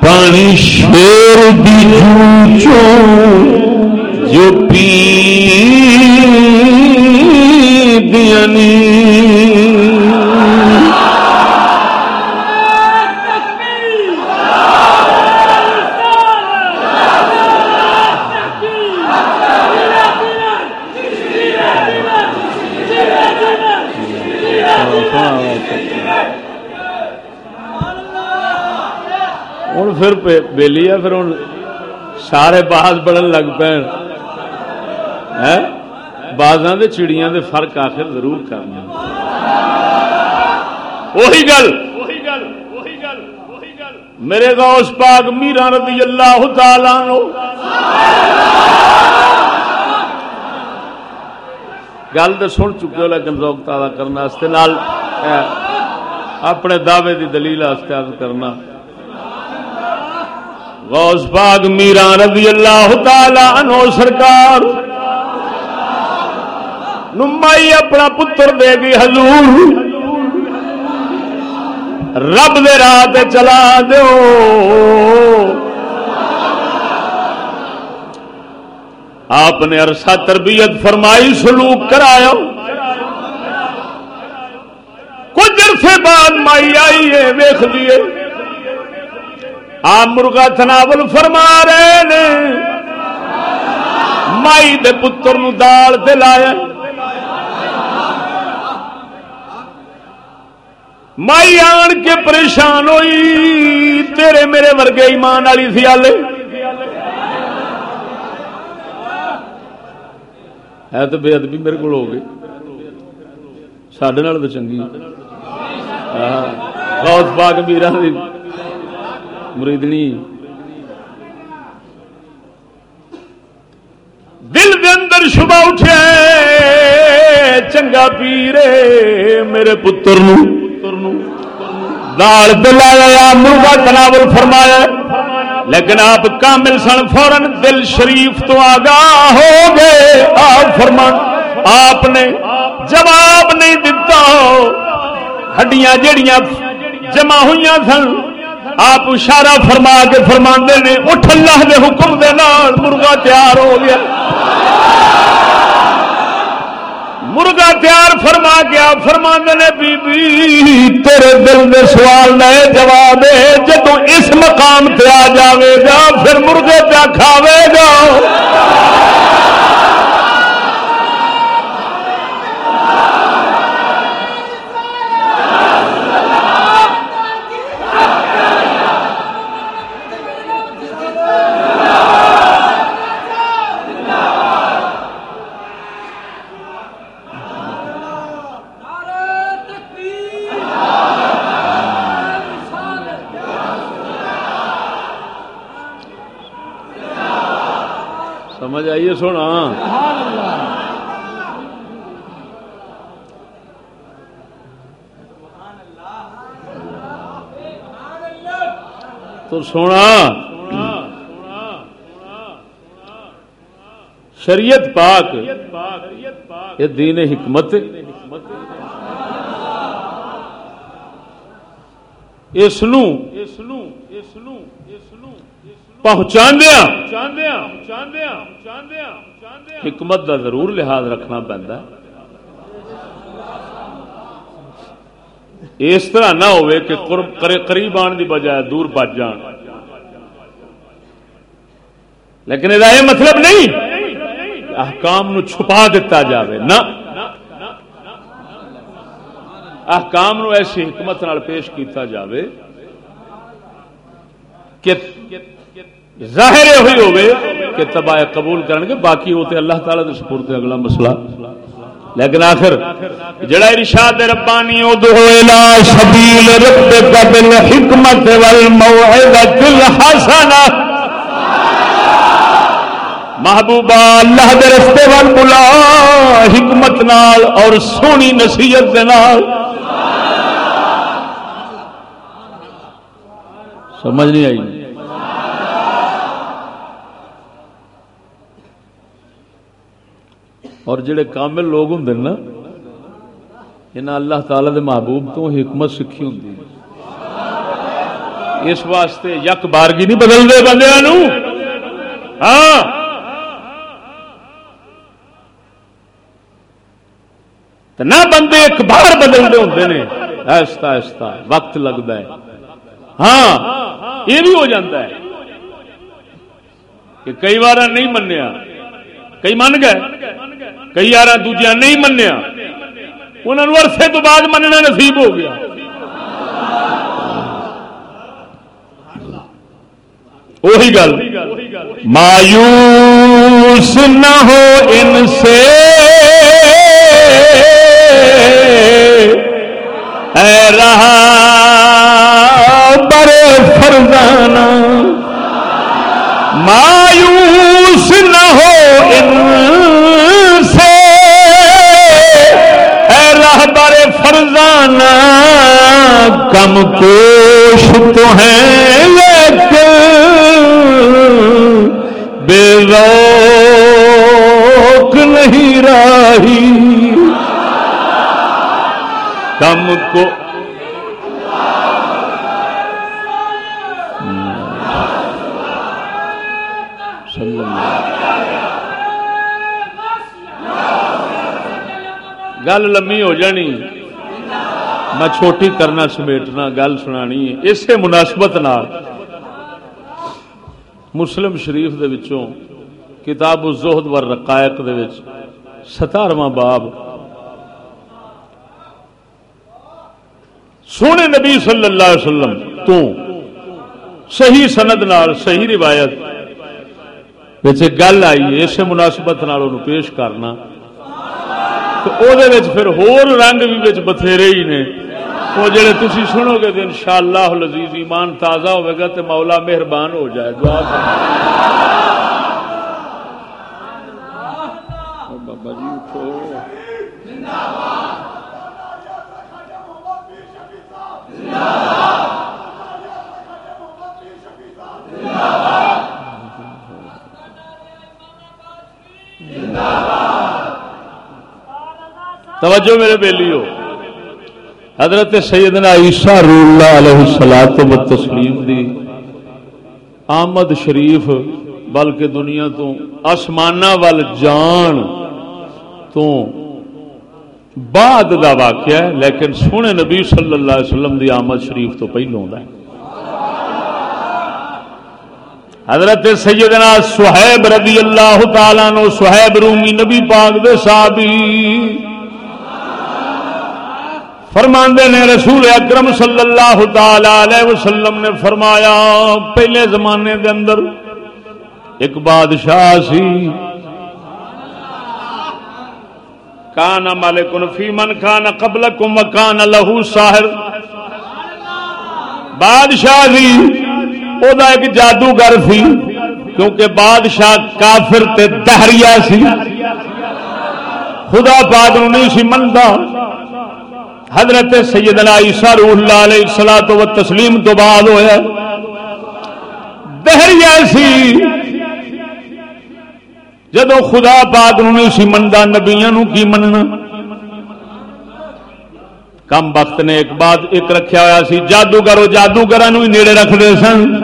پانی شیر دی جو پی بےلی ہے پھر ہوں سارے باز بڑھن لگ پے بازاں دے چڑیاں دے فرق آخر ضرور کرنا۔ وہی گل۔ میرے غوث پاک میرا رضی اللہ تعالی نو گل تو سن چکے ہو لیکن ذوق تازہ کرنا اپنے دعوے دی دلیل کرنا۔ غوث پاک میرا رضی اللہ تعالی عنہ سرکار نمائی اپنا پتر دے گی حضور۔ رب دے راہ چلا دو آپ نے عرصہ تربیت فرمائی، سلوک کرایا۔ کچھ عرصے بعد مائی آئی ہے ویخ لیے۔ آپ مرغا تناول فرما رہے نے مائی دے پتر نو دال دلایا مائی آن کے پریشان ہوئی۔ تیرے میرے ورگے ایمان والی سی آلے۔ ہے تو بے ادبی میرے کو ہو گئی۔ سڈے تو چنگی غوث پاک میرا مریدنی۔ دل دے اندر شبہ اٹھے، چنگا پیرے میرے پتر نو۔ دال دلایا مرغا تناول فرمایا، لیکن آپ کامل سن فورن دل شریف تو آگاہ ہو گئے۔ آپ فرمان، آپ نے جواب نہیں دتا۔ ہڈیاں جڑیاں جمع ہوئی سن آپ اشارہ فرما کے فرما نے، اٹھ اللہ دے حکم دے نال مرغا تیار ہو گیا۔ مرغا تیار فرما گیا فرما نے بی بی تیرے دل میں سوال نئے جواب جدو اس مقام تے آ جاوے گا، پھر مرغے پہ کھاوے گا۔ سونا۔ تو سونا۔ شریعت پاک۔ یہ دین حکمت۔ اس پہنچا حکمت کا ضرور لحاظ رکھنا پہنتا اس طرح نہ ہوئے کہ قریب آن کی بجائے دور بچ جان۔ لیکن یہ مطلب نہیں احکام نو چھپا دیتا جاوے۔ نہ۔ احکام نو ایسی حکمت نال پیش کیتا جاوے کہ ظاہر ہوئی ہوئے کہ تباہ قبول کرن گے، باقی ہوتے اللہ تعالیٰ دے سپورت اگلا مسئلہ۔ لیکن آخر، جڑا ارشاد ربانی ادعو الى سبیل ربک بالحکمت والموعظۃ الحسنہ۔ محبوبہ اللہ دے رستے وال بلا حکمت نال اور سونی نصیحت دے نال۔ سمجھ نہیں آئی۔ اور جڑے کامل لوگ ہوں نا، یہاں اللہ تعالی دے محبوب تو حکمت سیکھی ہوں اس واسطے یک بارگی نہیں بدلتے بندے ہاں۔ نہ بندے ایک بار بدلتے ہوں ایستا ایستا۔ وقت لگتا ہے۔ ہاں۔ یہ بھی ہو جاتا ہے۔ کہ کئی بار نہیں منیا۔ کئی من گئے۔ کئی یار دوجیا نہیں منیا انہوں عرصے تو بعد مننا نصیب ہو گیا وہی گل مایوس نہ ہو ان سے اے رہا فرزانہ مایوس نہ ہو ان فرزانہ کم کوش تو ہیں لیکن بے روک نہیں رہی کم کو گل لمبی ہو جانی۔ میں چھوٹی کرنا سمیٹنا، گل سنانی اسی مناسبت مسلم شریف دے وچوں، کتاب الزہد ور رقائق دے وچ ستارواں باب سونے نبی صلی اللہ علیہ وسلم تو صحیح سند نال صحیح روایت گل آئی اسے مناسبت پیش کرنا۔ پھر ہور رنگ بھی بتھیرے ہی نے وہ جڑے تھی سنو گے تو ان شاء اللہ لذیذ ایمان تازہ ہوئے گا تو مولا مہربان ہو جائے دعا بابا جی اٹھو زندہ باد زندہ باد توجہ میرے بیلی ہو حضرت سیدنا عیسیٰ رو اللہ علیہ سلاد و تسلیم دی آمد شریف، بلکہ دنیا تو آسمان وال جان تو بعد دا واقعہ ہے، لیکن سونے نبی صلی اللہ علیہ وسلم دی آمد شریف تو پہلوں ہے۔ حضرت سیدنا سہیب رضی اللہ تعالیٰ نو سہیب رومی نبی پاک دے صحابی فرماندے نے رسول اکرم صلی اللہ تعالی علیہ وسلم نے فرمایا، پہلے زمانے دے اندر ایک بادشاہ سی۔ کان مالک فی من کان قبل کم کان لہو ساحر۔ بادشاہ سی، او دا ایک جادوگر سی، کیونکہ بادشاہ کافر تے دہریا سی۔ خدا پاک نہیں سی منتا حضرت سیدنا عیسیٰ روح اللہ علیہ سلا تو تسلیم تو بعد ہوا دہریا سی۔ جدو خدا پاک نہیں سی منتا نبیا کی مننا۔ کم وقت نے ایک بات ایک رکھا ہوا سی جادوگر جادوگر نیڑے رکھتے سن۔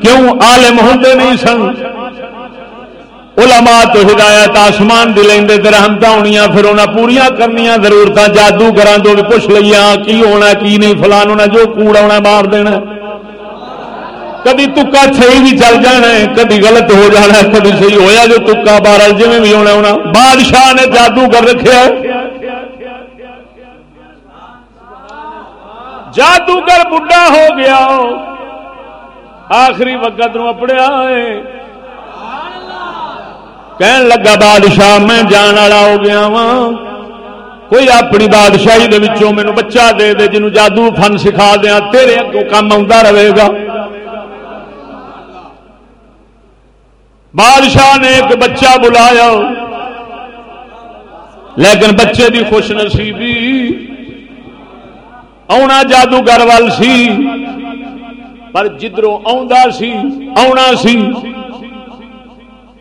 کیوں؟ عالم ہوتے نہیں سن۔ علماء تو ہدایت آسمان دی لیں رحمت ہونی پھر انہیں پوریا کرنی ضرورت جادوگر تو بھی پوچھ لیا کی ہونا کی نہیں، فلان ہونا جو کوڑ آنا مار دینا کدی تکا صحیح بھی چل جانا ہے، کدی غلط ہو جانا ہے، کدی صحیح ہویا جو تکا بارہ جی بھی ہونا ہونا بادشاہ نے جادوگر رکھا جادوگر بڈا ہو گیا، آخری وقت نو اپڑیا ہے۔ کہن لگا بادشاہ میں جان والا ہو گیا وا کوئی اپنی بادشاہی دے وچوں مینوں بچہ دے دے جنوں جادو فن سکھا دیا تیرے اگوں کام آتا رہے گا بادشاہ نے ایک بچہ بلایا لیکن بچے دی خوش نصیبی آنا جادوگر وال سی پر جدروں سی آنا سی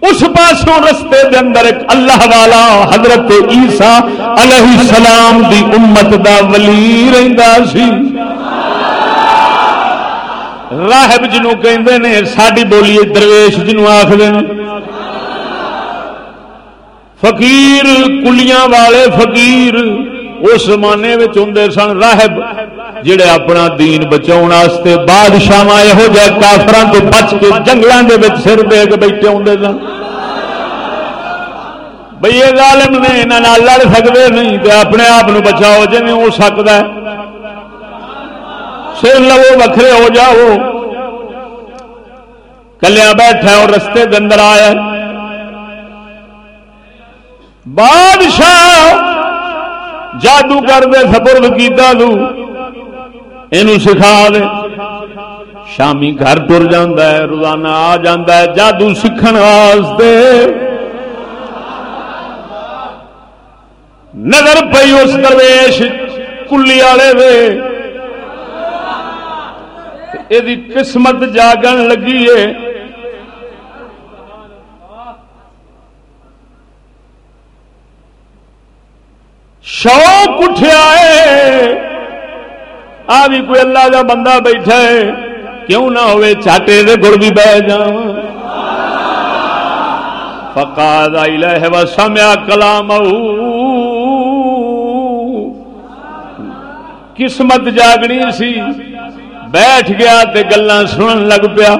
اس پاسوں رستے دے اندر ایک اللہ والا حضرت عیسیٰ علیہ السلام دی امت دا ولی رہندا سی۔ راہب جنوں کہندے نے، ساڈی بولی درویش جنوں آکھدے نے۔ فقیر کلیاں والے فقیر اس زمانے ہوں سن، راہب۔ جڑے اپنا دین بچاؤ بادشاہ یہو جہ کافران تو بچ کے جنگلوں کے سر دے کے بیٹھے ہوں سن۔ بھائی یہ ظالم نے یہاں لڑ سکتے نہیں تو اپنے آپ بچاؤ جی ہو سکتا ہے۔ سر لو وکھرے ہو جاؤ۔ کلیا بیٹھا اور رستے کے اندر آیا بادشاہ جادوگر دے سپرد کیتا دو اینو سکھا دے۔ شامی گھر تر جاندہ ہے، روزانہ آ جاندہ ہے، جادو سکھن واسطے۔ نظر پئی اس درویش کلی والے دے۔ یہ قسمت جاگن لگی ہے۔ شوق اٹھیا ہے۔ آ بھی کوئی اللہ کا بندہ بیٹھا ہے، کیوں نہ ہوئے چاٹے دے گڑ بھی بہ جا فقاد الہ و سمیا کلام قسمت جاگنی سی۔ بیٹھ گیا تے گلاں سنن لگ پیا۔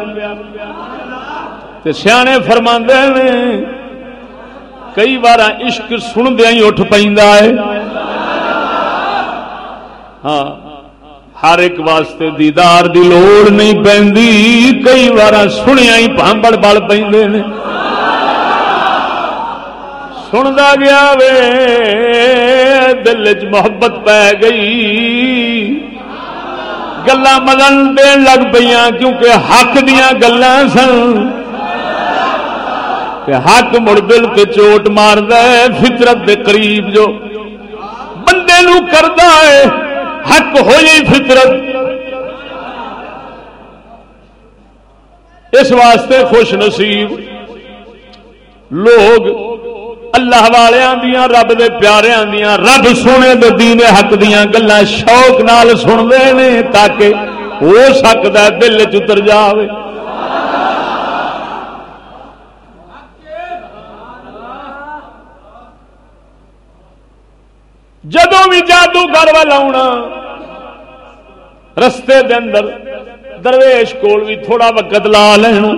تے سیانے فرماندے نے، کئی بار عشق سندیا ہی اٹھ پہ ہاں۔ ہر ایک واسطے دیدار دی لوڑ نہیں پی کئی بار سنیا ہی پانبڑ بڑ پہ سنتا گیا وے، دل چ محبت پی گئی۔ گلا مدن دین لگ پہ کیونکہ حق دیا گلا سن۔ حق مڑ دل کے چوٹ مار فطرت دے قریب جو بندے نو کردا ہے۔ حق ہوئی جی فطرت۔ اس واسطے خوش نصیب۔ لوگ اللہ والوں رب دے پیاریاں دیا رب سونے دے دین حق دیا گلا شوق نال رہے ہیں تاکہ ہو سکتا دل چتر جائے جدو بھی جادو گھر والا آنا رستے دے اندر درویش کول بھی تھوڑا وقت لا لینا۔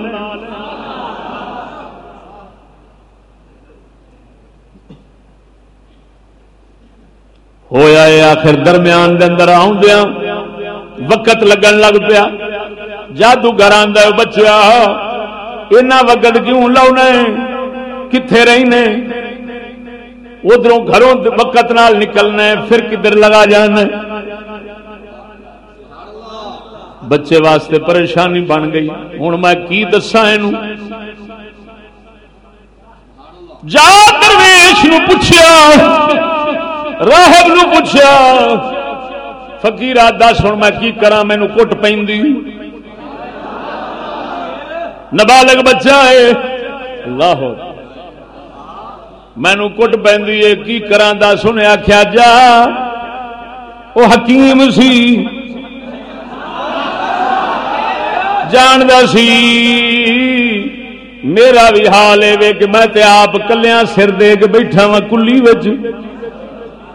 ہویا ہے آخر درمیان دے اندر آدھا وقت لگن لگ پیا۔ جادو گھر آدھا بچیا، اینا وقت کیوں لاؤنا کتنے رہنے ادھر گھروں وقت نال نکلنا ہے، پھر کدھر لگا جانا بچے واسطے پریشانی بن گئی۔ ہوں میں کی دسا یہ جا درویش نو پوچھا راہب نو پوچھا فکیر دس ہوں میں کی کرا مینو کٹ پی نبالغ بچہ ہے۔ اللہ مینو کٹ پی کی کرا سنیا آخیا جا؟ وہ حکیم سی۔ جاند سی۔ میرا بھی حال ہے کہ میں تے آپ کلیا سر دے کے بیٹھا وا کلی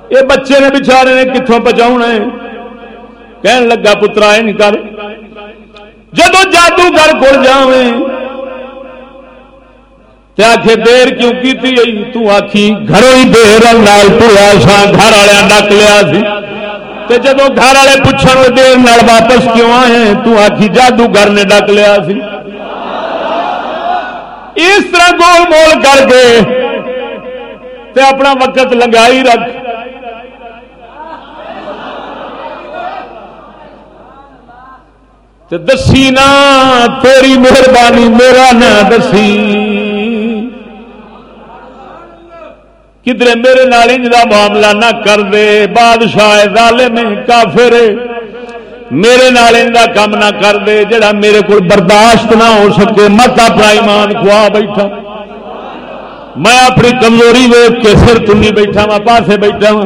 یہ بچے نے بچارے نے کتوں بچاؤ کہن لگا، پترا نہیں کر۔ جدو جادوگر کو آخ دیر کیوں کی تھی گھروں ہی دیر نال پورا سا گھر والے ڈک لیا سی۔ جدو گھر والے پوچھنے دیر نال واپس کیوں آئے تو آخی جادوگر نے ڈک لیا سی۔ اس طرح گول مول کر کے تے اپنا وقت لنگائی رکھ۔ تے دسی نا، تیری مہربانی میرا نہ دسی۔ کدھر میرے نال کا معاملہ نہ کر دے، بادشاہ ظالم کافر میرے نال کام نہ کر دے، جڑا میرے کو برداشت نہ ہو سکے۔ مت اپنا ایمان کھوا بیٹھا۔ میں اپنی کمزوری ویچ کے سر تھی بیٹھا وا پاسے بیٹھا وا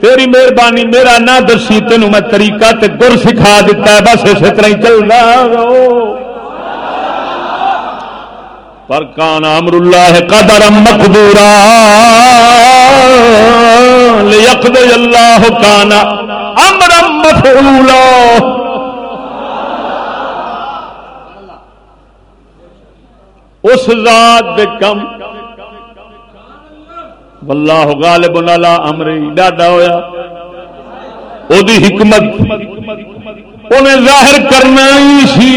تیری مہربانی میرا نہ دسی تین میں طریقہ تے گر سکھا دیتا ہے، بس اسی طرح ہی چل رہا پر کان امر اللہ قدر مقدورا لیقضی اللہ کانا امرم مفعولا. اس ذات دے کم واللہ غالب علی امری ڈاڈا ہویا. او دی حکمت. انہیں ظاہر کرنا ہی سی.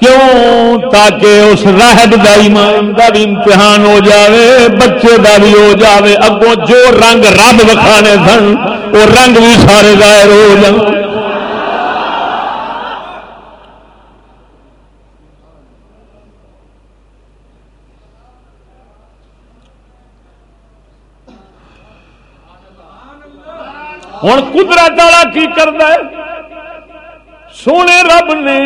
کیوں تاکہ اس راہب دا ایمان دا بھی امتحان ہو جاوے، بچے دا بھی ہو جاوے۔ اگوں جو رنگ رب وکھانے سن، وہ رنگ بھی سارے ظاہر ہو جائے ہوں قدرت والا کی کرد سونے رب نے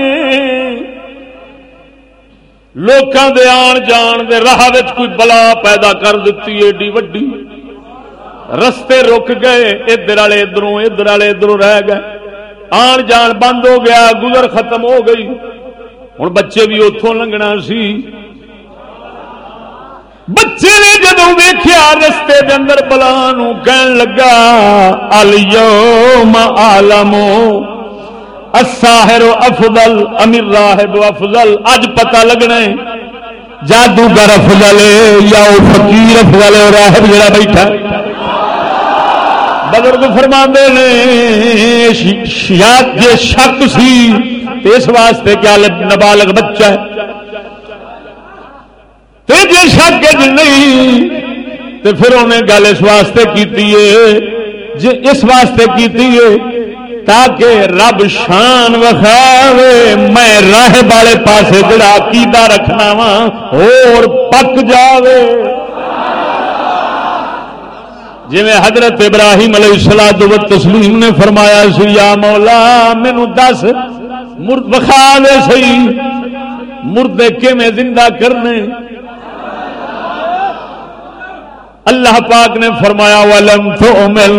لوکاں دے آن جان دے راہ کوئی بلا پیدا کر دیتی ایڈی وڈی۔ رستے رک گئے، ادھر والے ادھر ادھر والے ادھر رہ گئے۔ آن جان بند ہو گیا، گزر ختم ہو گئی۔ ہوں بچے بھی اتوں لنگنا سی۔ بچے نے جدو ویخیا رستے دے اندر بلا کہن لگا الم آلمو الساحر افضل، امیر راہب افضل، اج پتہ لگنا ہے۔ جادوگر افضل یا وہ فقیر افضل راہب جڑا بیٹھا بزرگ فرما نے جی شک سی اس واسطے کیا نابالغ بچہ ہے۔ تے جی شک نہیں تو پھر انہیں گل اس واسطے کی جی اس واسطے کی تاکہ رب شان وکھاوے، میں راہ والے پاسے جڑا عقیدہ رکھنا وا اور پک جاوے۔ جی حضرت ابراہیم علیہ السلام و تسلیم نے فرمایا سی، یا مولا مینو دس، مرد بخا دے سی۔ مردے میں زندہ کرنے؟ اللہ پاک نے فرمایا، ولم تو مل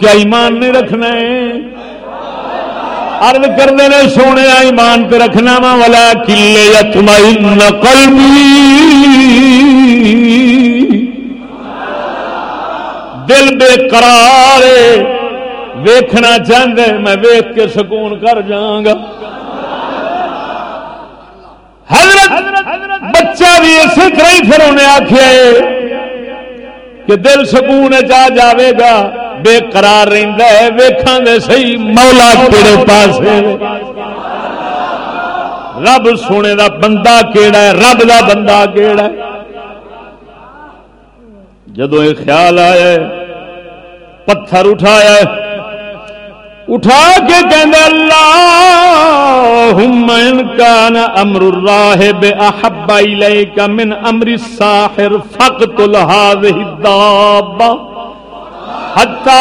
کیا ایمان نہیں رکھنا ارد کرنے نے سونے ایمان پہ رکھنا وا والا کلے یتمائن قلبی دل بے قرار ویکھنا چاہتے میں ویخ کے سکون کر جاگا حضرت بچہ بھی اسی طرح ہی پھر انہیں آخیا کہ دل سکون جا جاوے گا، بے قرار رہندا ہے، ویکھاں دے صحیح مولا کیڑے پاسے۔ رب سونے دا بندہ کیڑا ہے؟ رب دا بندہ کیڑا ہے؟ جدو یہ خیال آیا پتھر اٹھایا اٹھا کے کہندے اللہم ان کان امر الراہب احب الیک من امر الساحر فقتل هذه الدابہ حتی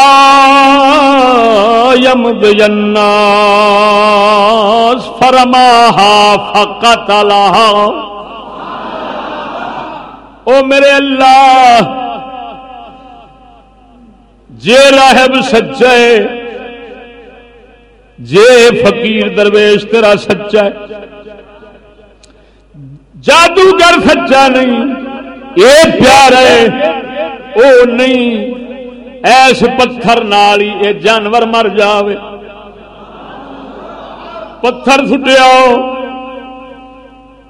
یمضی الناس فرماها فقتلها. او میرے اللہ جے راہب سچا ہے جے فقیر درویش تیرا سچا ہے۔ جادوگر سچا نہیں۔ یہ پیار ہے او نہیں۔ ایس پتھر نال ہی یہ جانور مر جاوے۔ پتھر سٹیا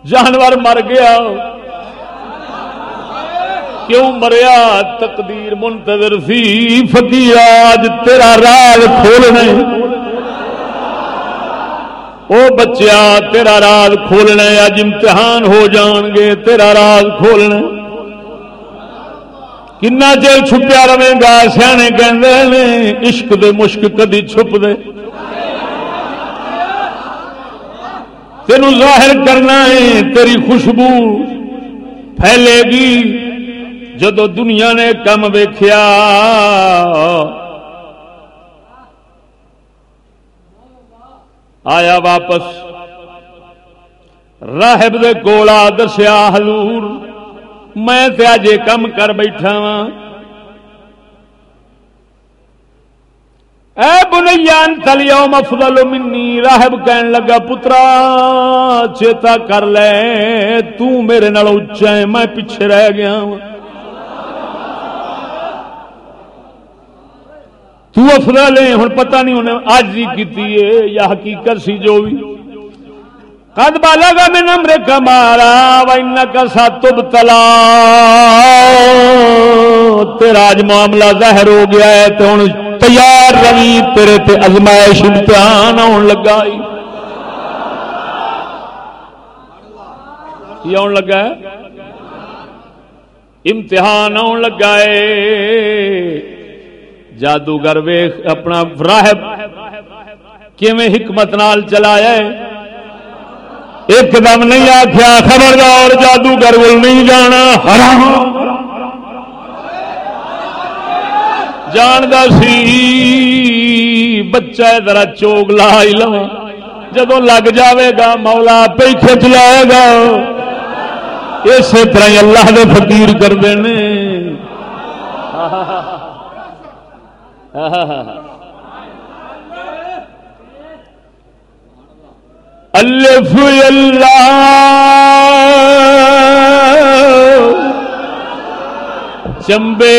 جانور مر گیا کیوں مریا؟ تقدیر منتظر سی۔ فقیر آج تیرا راز کھولنا او بچیا، تیرا راز کھولنا اج امتحان ہو جان گے، تیرا راز کھولنا کنا چر چھپیا رہے گا، سیانے کہ عشق دے مشک کدی چھپ دے۔ تینوں ظاہر کرنا ہے، تیری خوشبو پھیلے گی۔ جدو دنیا نے کم ویخیا آیا واپس۔ راہب دے کولا دسیا، حضور، میں تے اج کم کر بیٹھا وا اے بنیان تلیو مفضل منی۔ راہب کہن لگا، پترا، چیتا کر لے، تو میرے نال اچا ہے، میں پیچھے رہ گیا ہوں تو افضل ہے ہوں پتہ نہیں انہیں آج ہی کی یا حقیقت سی جو بھی۔ قد بالا گا میں نمر کمارا وائن کا سات تلا تیرا آج معاملہ ظاہر ہو گیا ہے تو ہوں تیار روی تیرے تے ازمائش امتحان آن لگا کی آن لگا ہے؟ امتحان آن لگا ہے۔ جادوگر ویخ اپنا راہب کیویں حکمت نال چلایا ایک دم نہیں آخیا خبردار، جادوگر ول نہیں جانا۔ حرام۔ جاندا سی، بچہ ذرا چوگ لا لو۔ جدو لگ جاوے گا، مولا پہ کھچ لائے گا۔ اسی طرح اللہ دے فقیر کرتے ہیں الف اللہ چمبے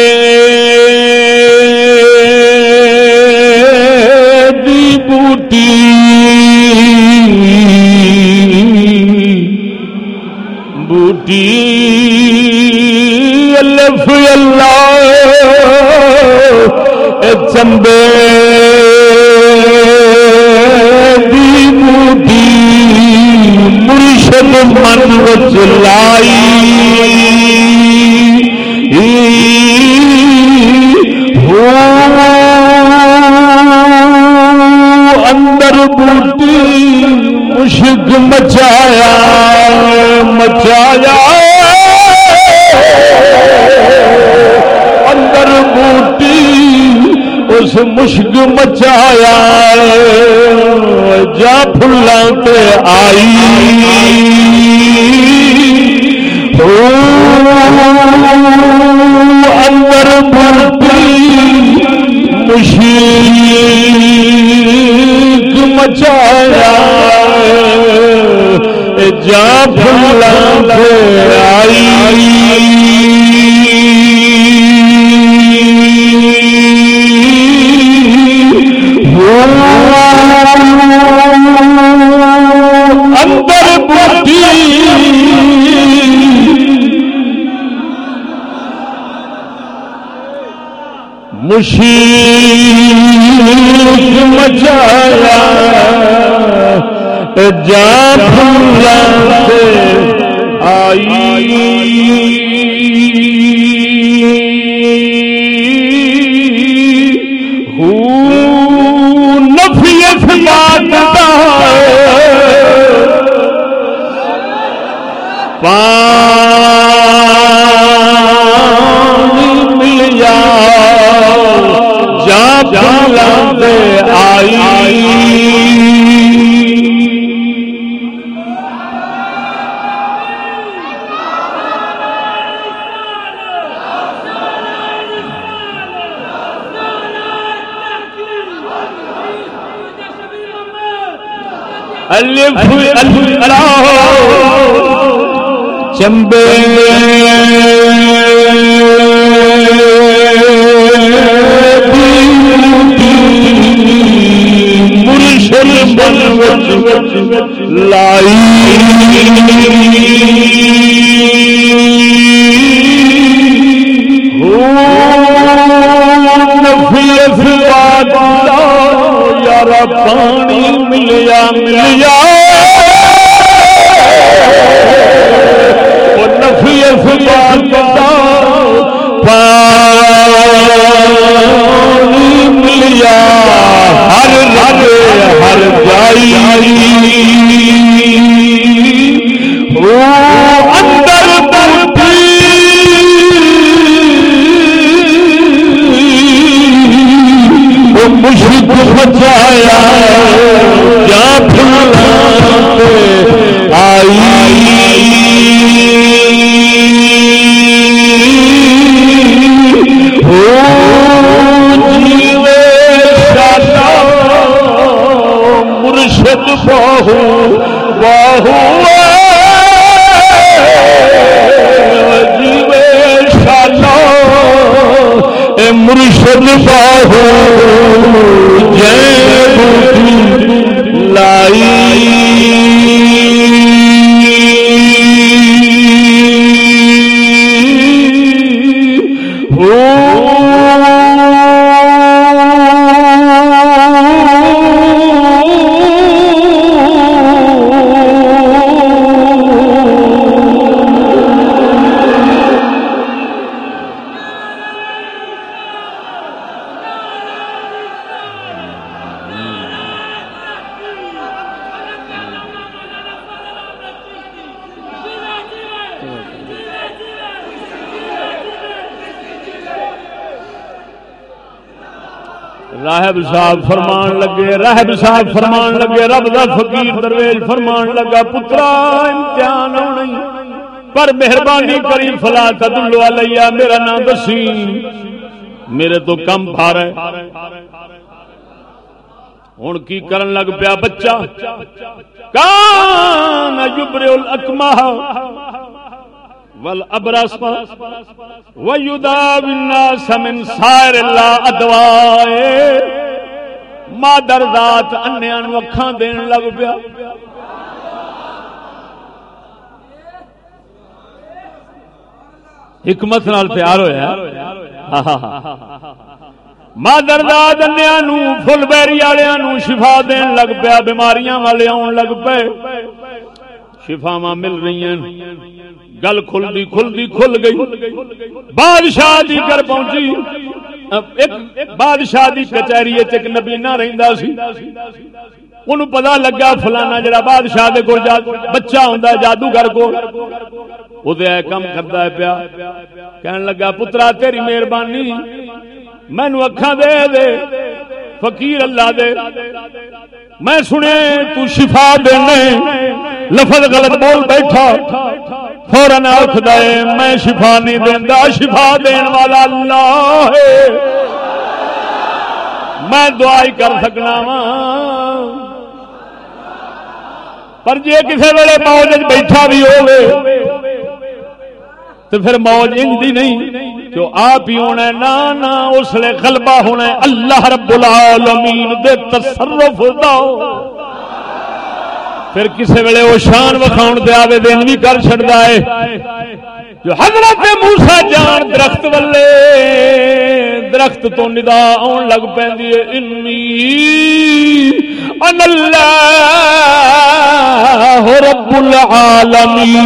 خوشی مچایا جا پھولا۔ چمبے صاحب فرمان لگے راہب صاحب فرمان لگے، رب دا فقیر درویش فرمان لگا، پترا، امتحان ہونا پر مہربانی کری فلا تدلو علیہ، میرا نام دسی میرے تو کم پا رہے ہوں کی کرن لگ پیا بچہ؟ کان یبرئ الاکمہ والابرص ويداوي الناس من سائر الله ادواء مادر ذات انیاں نو دین لگ پیا۔ حکمت نال پیار ہویا۔ مادر داد انیاں نو فل بیری والےاں نو شفا دین لگ پیا، بیماریاں والے آن لگ پے۔ شفاواں مل رہی ہیں گل کھل دی کھل دی کھل گئی۔ بادشاہ دی کر پہنچی۔ ایک بادشاہ دی کچہری ایک نبینا رہندا سی۔ انہوں پتا لگا فلانا جڑا بادشاہ دے کو بچہ ہوندا جادوگر کو او تے کم کردا ہے پیا۔ کہن لگا، پترا، تیری مہربانی۔ مینوں اکھاں دے دے۔ فقیر اللہ دے۔ میں سنے تو شفا دینے۔ لفظ غلط بول بیٹھا۔ فورن آخ دے میں شفا نہیں دینا شفا دین والا اللہ ہے میں دعائی کر سکنا وا پر جی کسی ویلے موج بیٹھا بھی ہوگی تو پھر موج انجدی نہیں جو آپ ہی ہونا نا نا اس لیے غلبہ ہونا اللہ رب العالمین دے تصرف دا پھر کسی ویلے وہ شان وکھاؤ دے آوے دن ہاں بھی کر چڑتا ہے۔ جو حضرت موسا جان درخت والے درخت تو ندا آن لگ پی ان اللہ رب العالمین۔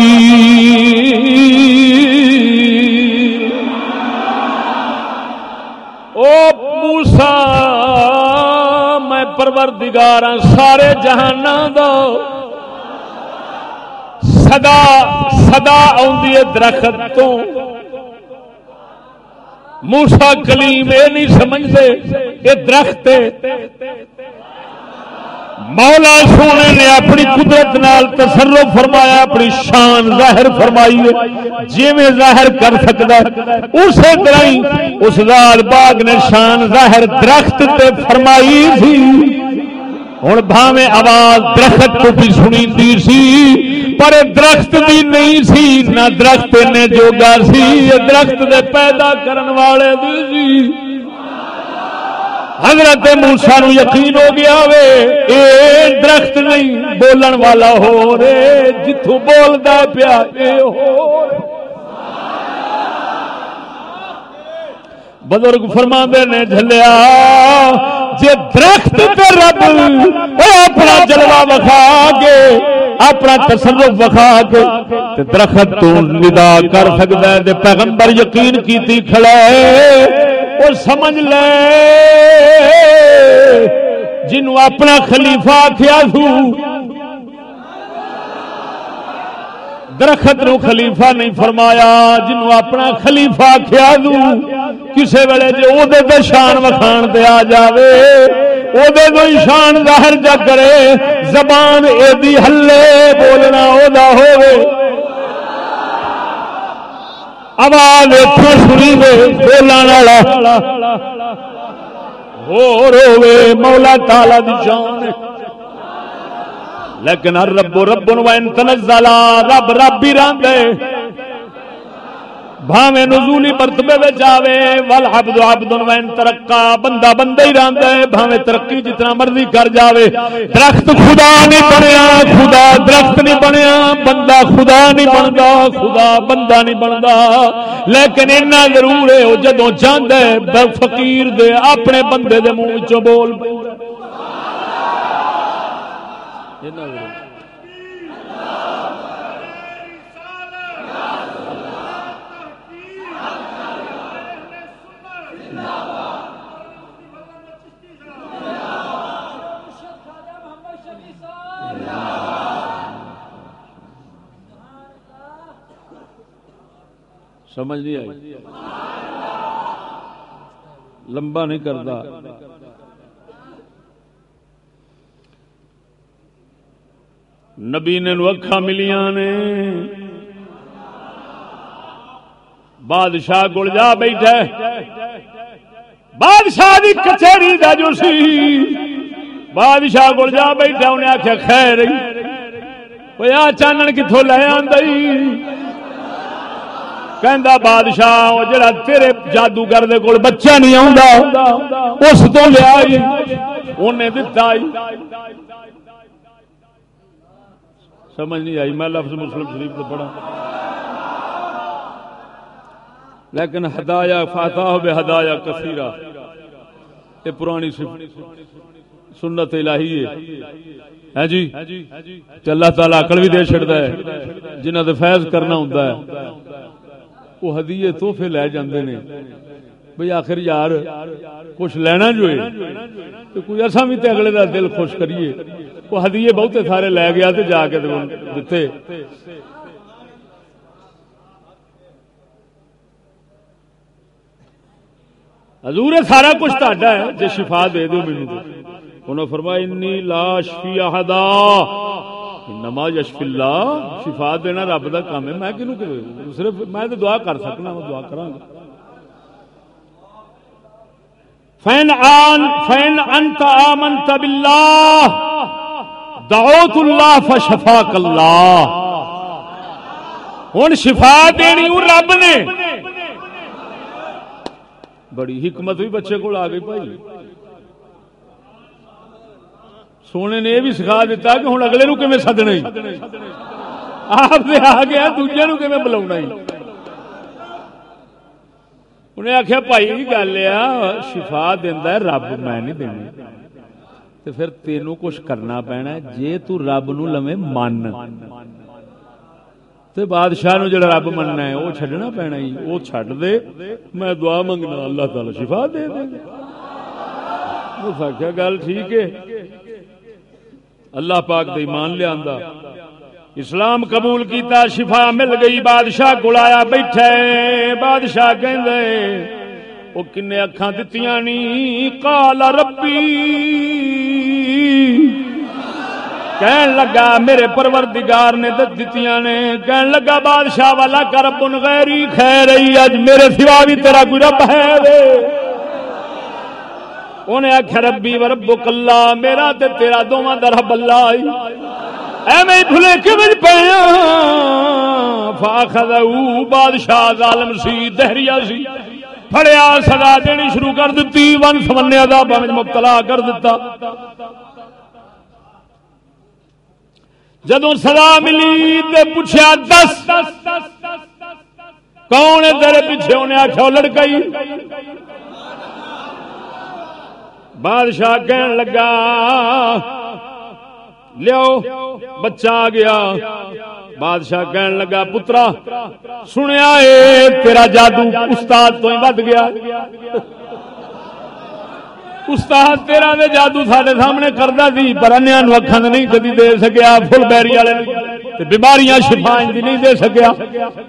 او موسا میں پروردگار ہاں سارے جہان دو سدا سدا آدھی درخت تو۔ موسا کلیم یہ نہیں سمجھتے یہ درخت مولا سونے نے اپنی قدرت نال تصرف فرمایا، اپنی شان ظاہر فرمائی جی میں ظاہر کر سکتا اسی طرح اس لال باغ نے شان ظاہر درخت تے فرمائی تھی۔ ہوں بھاوے آواز درخت کو بھی سنی دی سی، پر درخت بھی نہیں سی، نہ درخت نے جوگا سی درخت دے پیدا کرن والے دی سی۔ حضرت موسا نو یقین ہو گیا وے، اے درخت نہیں، بولن والا ہو رے جتوں بولتا پیا، اے ہو بزرگ فرما نے جلیا جی درخت رب اپنا جلوا وکھا کے، اپنا تصرف وکھا کے درخت تو ندا کر سکتا ہے پیغمبر یقین کی کھڑا ہے وہ سمجھ لے، جنوں اپنا خلیفہ آخیا سو درخت نو خلیفہ نہیں فرمایا جنوں اپنا خلیفہ آخیا دوں کسی ویلے جی وہ شان وکھان دے آ جائے وہ شان ظاہر جا کرے، زبان ایدی ہلے بولنا وہ ہوئے آواز اتو سنی دے بولنے والا۔ ہو روے مولا تالا دی شان لیکن ہر رب رب تنزلا رب رب ہی راندے بھاوے نزولی مرتبے میں جاوے ول عبد عبد وین ترقا، بندہ بندہ ہی رہندا ہے بھاوے ترقی جتنا مرضی کر جاوے۔ درخت خدا نہیں بنیا، خدا درخت نہیں بنیا، بندہ خدا نہیں بندا، خدا بندہ نہیں بندا۔ لیکن اتنا ضرور ہے، وہ جدوں چاہندا ہے فقیر دے، اپنے بندے دے منہ وچوں بول پے سمجھ نہیں آئی لمبا نہیں کرتا نبی نے اکھا ملیاں نے۔ بادشاہ گل جا بیٹھا بادشاہ دی کچہری دا جو سی۔ بادشاہ گل جا بیٹھا انہیں آخیا خیر وہ آ چانن کتوں لے آئی کہ بادشاہ جڑا تیرے جادوگر دے کول بچہ نہیں آ اس تو لیا انہیں دتا سمجھ نہیں آئی۔ میں لفظ مسلم شریف تو پڑھا۔ لیکن ہدایا فاتح بے ہدایا کثیرا یہ پرانی سنت الہی ہے۔ ہاں جی؟ اللہ تعالی اکل بھی دے چڑتا ہے۔ جنہ دے فیض کرنا ہوتا ہے۔ وہ ہدیے توحفے لے جاندے نے۔ بھئی آخر یار، کچھ لینا جو ہے، تو کوئی ایسا بھی تے اگلے دا دل خوش کریے۔ وہ ہدیے بہتے سارے لے گیا تے جا کے دیتے حضور، سارا کچھ تاڈا ہے، جے شفا دے دو مینوں انہوں فرمایا، انی لا شفی احدا. انما یشف اللہ، شفا دینا رب دا کام ہے۔ میں کینوں کہ صرف میں تے دعا کر سکنا، میں دعا کراں گا۔ فین آن فین انت آمنت باللہ دعوت اللہ فشفاک اللہ ہوں شفا دینی ہوں رب نے۔ بڑی حکمت بھی بچے کو آ گئی بھائی۔ سونے نے یہ بھی سکھا دیتا کہ ہوں اگلے نو کیون سدنا آپ آ گیا دوجے نو کیون بلا انہیں آخیا بھائی گل آ شفا دینا رب میں نہیں دینی تو پھر تینوں کچھ کرنا پینا جے تو رب نو لوے من تے بادشاہ نو جڑا رب مننا ہے وہ چھڈنا پینا ہی وہ چھڈ دے میں دعا منگنا اللہ تعالی شفا دے دے وہ گا گل ٹھیک ہے اللہ پاک دے ایمان لیا اسلام قبول کیتا، شفا مل گئی، بادشاہ گلایا بیٹھے۔ بادشاہ کہ وہ کن اکھان دتیاں نی؟ ربی. کہن لگا، میرے پروردگار نے دتیاں نے۔ کہن لگا، بادشاہ والا کر، بن غیری، خیر اج میرے سوا بھی تیرا کوئی رب ہے انہیں آخیا ربی و ربو کلا میرا تے تیرا دونوں در بلا ایویں بھلے کمج پہ ہاں؟ فاخذ بادشاہ ظالم سی، دہریا سی۔ پھڑیا سزا دینی شروع کر دیتی ون سمنے عذاب میں مبتلا کر دیتا جدو سزا ملی تے پوچھا دس۔ کون تیرے پیچھے؟ انہیں آخیا لڑکائی بادشاہ کہن لگا لیو بچہ آ گیا۔ بادشاہ کہن لگا، پترا، سنیا اے، تیرا جادو استاد تو ہی ود گیا۔ استاد تیرا دے جادو سارے سامنے کرتا سی، پر انیا نو اکھن نہیں کدی دے سکیا فل بیری والے بیماریاں شفا نہیں دے سکیا۔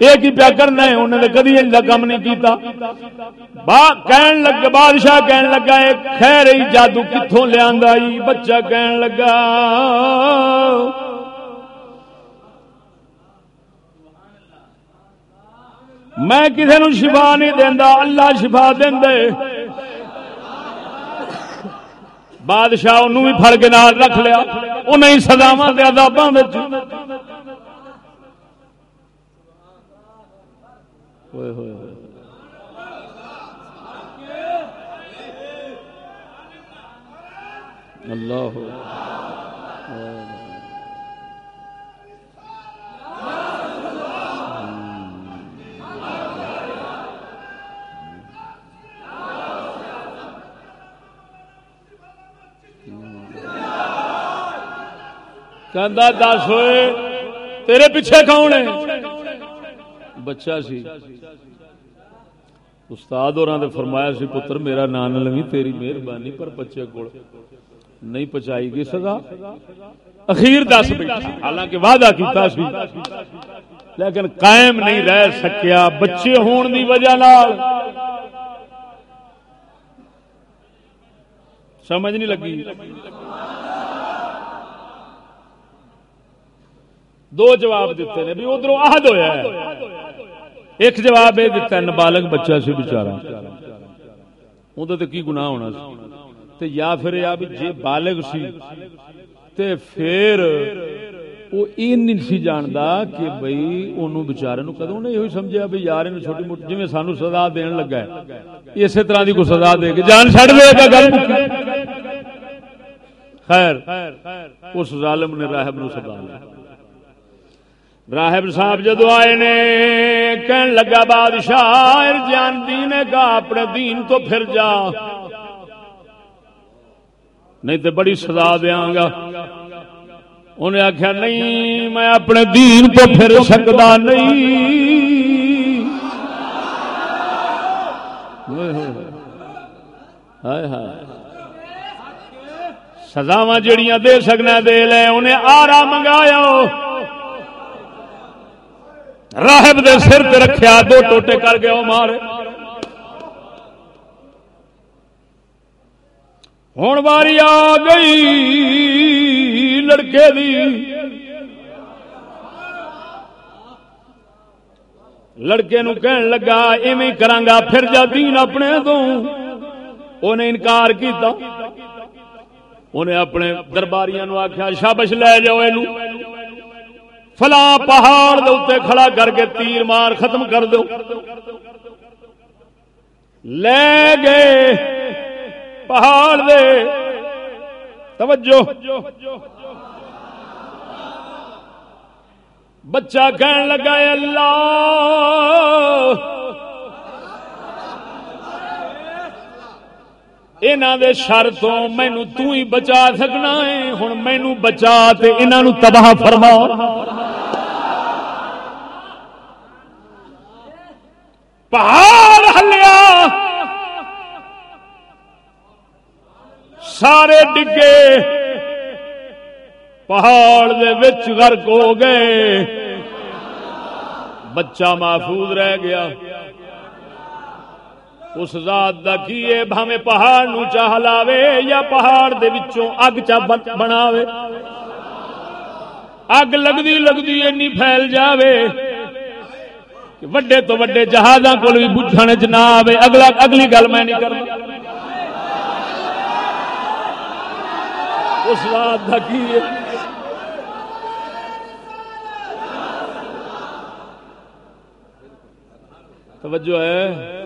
یہ کی پیا کرنا ہے؟ انہیں نے کدی ان کا کام نہیں کیتا۔ با، کہن لگ، بادشاہ کہن لگا ہے خیر ہی جادو کتوں لیا بچہ کہن لگا میں کسی نو شفا نہیں دینا اللہ شفا دے بادشاہ انہوں بھی فل کے نال رکھ لیا انہیں سزاوا کے آدابوں اللہ دس ہوئے تیرے پیچھے کون ہے بچہ سی استاد اور فرمایا سی پتر میرا نان لوی تیری مہربانی پر بچے کو نہیں پچائی گی سزا اخیر دس حالانکہ وعدہ کیتا سی لیکن قائم نہیں رہ سکیا بچے ہون دی وجہ نال سمجھ نہیں لگی دو جواب دیتے ہیں بھی ادھر عہد ہویا ہے۔ ایک جواب یہ دیتا ہے نابالغ بچہ سی بچارا اندر تو کی گناہ ہونا سی؟ تے یا پھر یا بھی جے بالغ سی، تے پھر وہ یہ نہیں سی جاندا کہ بھئی اونوں بیچارے نو کدوں نے یہی سمجھیا بھی یار اینو چھوٹی موٹی، جویں سانو سزا دین لگا ہے۔ اسی طرح دی کوئی سزا دے کے جان چھڑ دے گا گل۔ خیر، اس ظالم نے راہب نو سزا دی۔ راہب صاحب جدو آئے نے، کہن لگا بادشاہ جان دین کا اپنے دین تو پھر جا۔ نہیں تو بڑی سزا دیا گا۔ انہیں آخیا نہیں، میں اپنے دین تو پھر سکتا نہیں۔ سزاوا جڑیاں دے سکنا دے لے، انہیں آرا منگایا راہب دے سر تے رکھیا، دو ٹوٹے کر گیا مارے ہوں باری آ گئی لڑکے دی۔ لڑکے نو کہن لگا، ایویں کرانگا، پھر جا دین اپنے تو انہیں انکار کیتا۔ انہیں اپنے درباریاں نو آخیا شابش لے جاؤ یہ فلاں پہاڑ دے اتنے کھڑا کر کے تیر مار ختم کر دو۔ لے گئے پہاڑ دے۔ توجہ۔ بچہ کہن لگا اللہ دے شر تو مینو ہی بچا سکنا ہے ہوں مینو بچا انہوں تباہ فرما پہاڑ ہلیا سارے ڈگے پہاڑ دے وچ غرق ہو گئے بچہ محفوظ رہ گیا اس ذات دا کیے بھاویں پہاڑ نو چاہ لاوے یا پہاڑ دے وچوں اگ چا بناوے؟ اگ لگدی لگدی اینی پھیل جاوے۔ وڈے تو وڈے جہازاں کول بھی بجھن چ نہ آوے۔ اگلا اگلی گل میں نہیں کرنا۔ اس رات کا کی ہے؟ توجہ ہے۔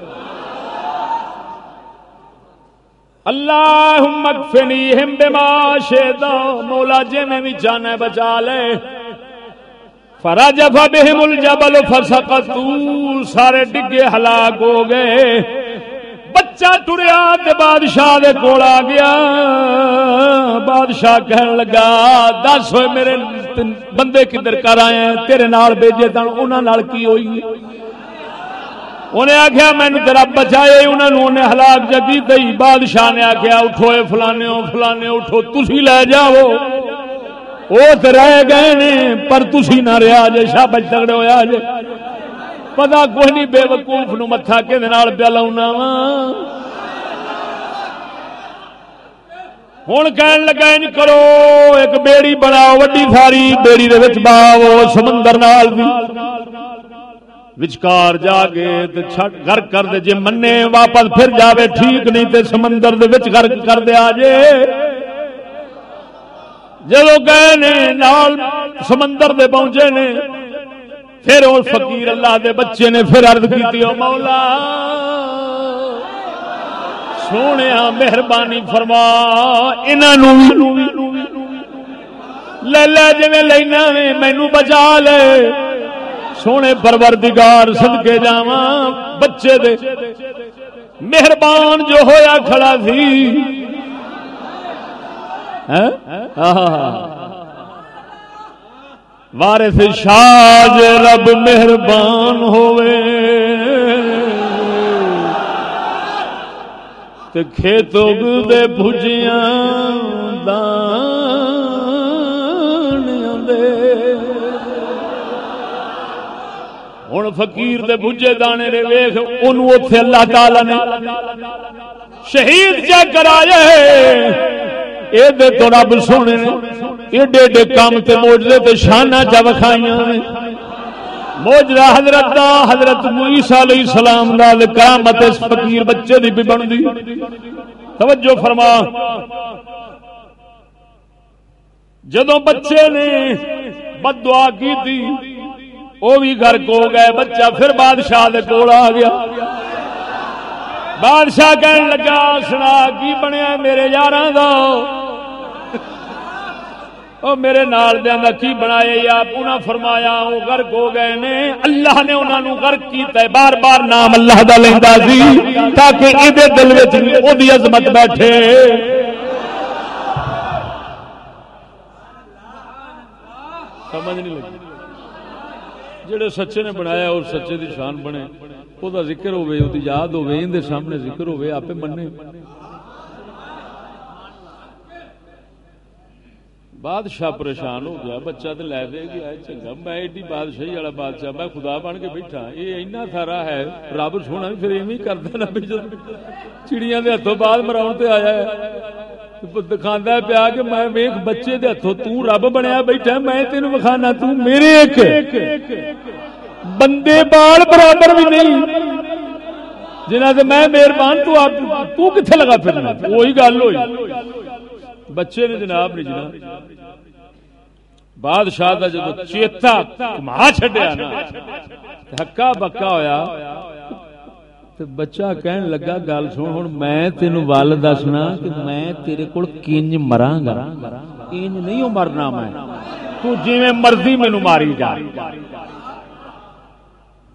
اللہ مکفنی ہم بما شیدا، مولا جی میں بھی جانا بچا لے۔ فراجف بہم الجبل فسقطوا سارے ڈگے ہلاک ہو گئے۔ بچہ ٹریا تے بادشاہ دے کول آ گیا۔ بادشاہ کہن لگا، دس ہوئے میرے بندے کدھر کر آئے تیرے نال بھیجے تن انہاں نال کی ہوئی؟ انہیں آخیا مینو تیرا بچائے انہوں نے ہلاک جگی دئی بادشاہ نے آخیا اٹھو فلانے فلانے اٹھو تھی لے جاؤ۔ وہ تو رہ گئے نے، پر تھی نہ رہا جے شاہ بچ تگڑے ہوا جے۔ پتا کوئی نہیں بے وقوف نو متھا کہ پیا لاؤنا وا۔ ہوں کہن لگا، ان کرو، ایک بیڑی بناؤ، وڈی ساری بیڑی دے باؤ، سمندر نال بھی وچکار جا کے گھر کر دے جے منے واپس پھر جاوے ٹھیک نہیں تے سمندر دے وچ گھر کر دے آجے جدو گئے نے نال سمندر دے پہنچے نے پھر وہ فقیر اللہ دے بچے نے پھر عرض کی مولا سونے مہربانی فرما انہوں لے لے جی لینا مینو بچا لے سونے پروردگار صدقے جاواں بچے دے۔ مہربان جو ہویا کھڑا سی۔ ہاں؟ وارث شاج رب مہربان ہوئے تے کھیتوں دے بھجیاں دان فقیر دے بجے دانے نے ویخ اتے اللہ تعالی نے شہید جا کرائے یہ تو رب سونے ایڈے ایڈے کام تے موجے تے شانہ چا وکھائیاں موجرا حضرت دا، حضرت عیسیٰ علیہ السلام دا کرامت اس فقیر بچے دی بھی بن دی توجہ فرما۔ جدو بچے نے بد دعا کی تھی وہ بھی گھر کو گئے، بچہ پھر بادشاہ دے کول آ گیا۔ بادشاہ کہن لگا، سنا کی بنیا میرے یار میرے نال دا کی بنایا یا انہاں فرمایا، وہ گرک ہو گئے نے۔ اللہ نے انہوں نے گرک کیتا ہے۔ بار بار نام اللہ دا لیندا سی، تاکہ اے دل وچ او دی عظمت بیٹھے۔ سمجھ نہیں لگی۔ جڑے سچے نے بنایا اور سچے دی شان بنے وہ دا ذکر ہوئے وہ دی یاد ہوئے ان دے سامنے ذکر ہوئے آپ مننے۔ بادشاہ پریشان ہو گیا، بچہ تو لے دے گیا چنگا، میں ایڈی بادشاہی والا بادشاہ، میں خدا بن کے بیٹھا یہ اینا سارا ہے، رب سونا بھی پھر ایویں کرتا نا چڑیاں دے ہاتھوں بعد مراؤن تے آیا ہے۔ دکھانا پیا کہ میں ویخ بچے دے ہاتھوں تو رب بنیا بیٹھا میں تین وکھانا تو میرے ایک۔ بندے بال برابر بھی نہیں۔ جنہ سے میں مہربان، تو آپ تو کتنے لگا پھرنا؟ وہی گل ہوئی۔ بچے نے جناب نہیں جناب۔ بادشاہ کا جب چیتا کما چڈیا نا ہکا بکا ہویا۔ بچہ کہن لگا گل سن ہوں میں تین ول دسنا کہ میں تیرے کول کنج مرا گا کنج نہیں مرنا میں تو جی مرضی مینو ماری جا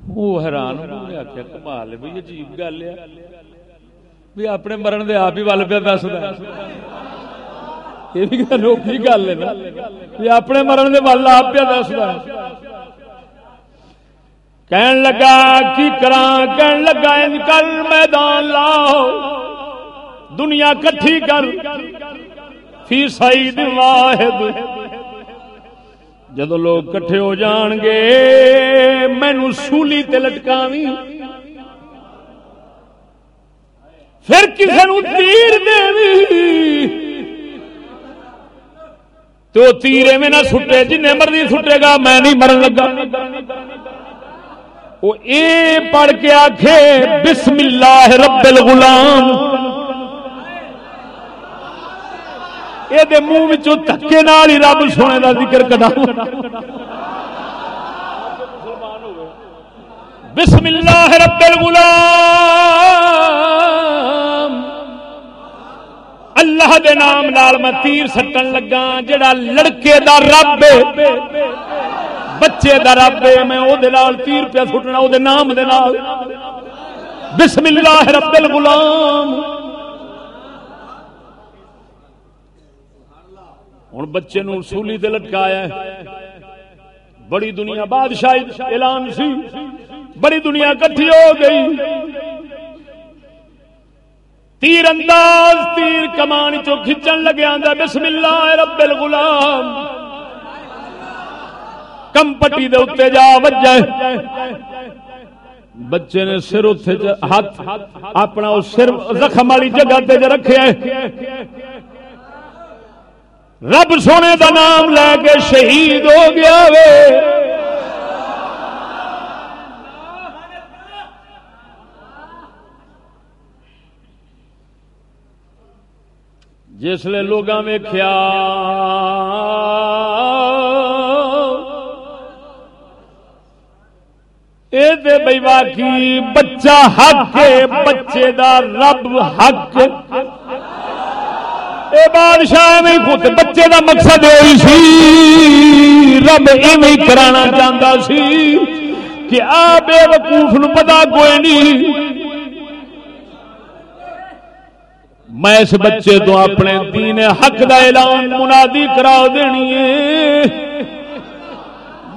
وہ حیران کمال بھی عجیب گل ہے بھی اپنے مرن دے آپ ہی ول پہ دس یہ گل ہے اپنے مرن دے ول آپ پہ دس کہن لگا، کی کران کہن لگا، ان کل میدان لاؤ۔ دنیا کٹھی کر۔ فی سعید واحد۔ جدو لوگ کٹھے ہو جان گے مینو سولی تے لٹکاوی۔ پھر کسی نو تیر دے تو تیرے میں نہ سٹے جن مرضی سٹے گا، میں نہیں مرن لگا۔ وہ اے پڑھ کے آخے بسم اللہ رب الغلام. یہ منہ دکے نال ہی رب سونے کا ذکر کٹا بسم اللہ رب الغلام۔ اللہ دے نام نال میں تیر سٹن لگا جڑا لڑکے دا رب بچے دا رب ہے، میں او دے نال تیر پہ سٹنا، او دے نام دے نال۔ بسم اللہ رب الغلام۔ ہوں بچے نو سولی تے لٹکایا ہے۔ بڑی دنیا بادشاہی اعلان سی۔ بڑی دنیا کٹھی ہو گئی۔ تیر انداز تیر کمان چو کھچن لگے آدھا بسم اللہ رب الغلام۔ کم پٹی دے اتنے جا وجہ بچے نے سر اتنے ہاتھ اپنا سر زخم والی جگہ تے رکھے رب سونے دا نام لے کے شہید ہو گیا وے۔ جسے لوگ ویخیا یہ بئی واقعی بچہ حق بچے دا رب حق۔ اے بادشاہ میں خود بچے دا مقصد یہی سی۔ رب ایویں کرانا چاہتا سی کہ آ بے وقوف نو پتا کوئی نہیں۔ میں اس بچے تو اپنے دین حق دا اعلان منادی کرا دینی ہے۔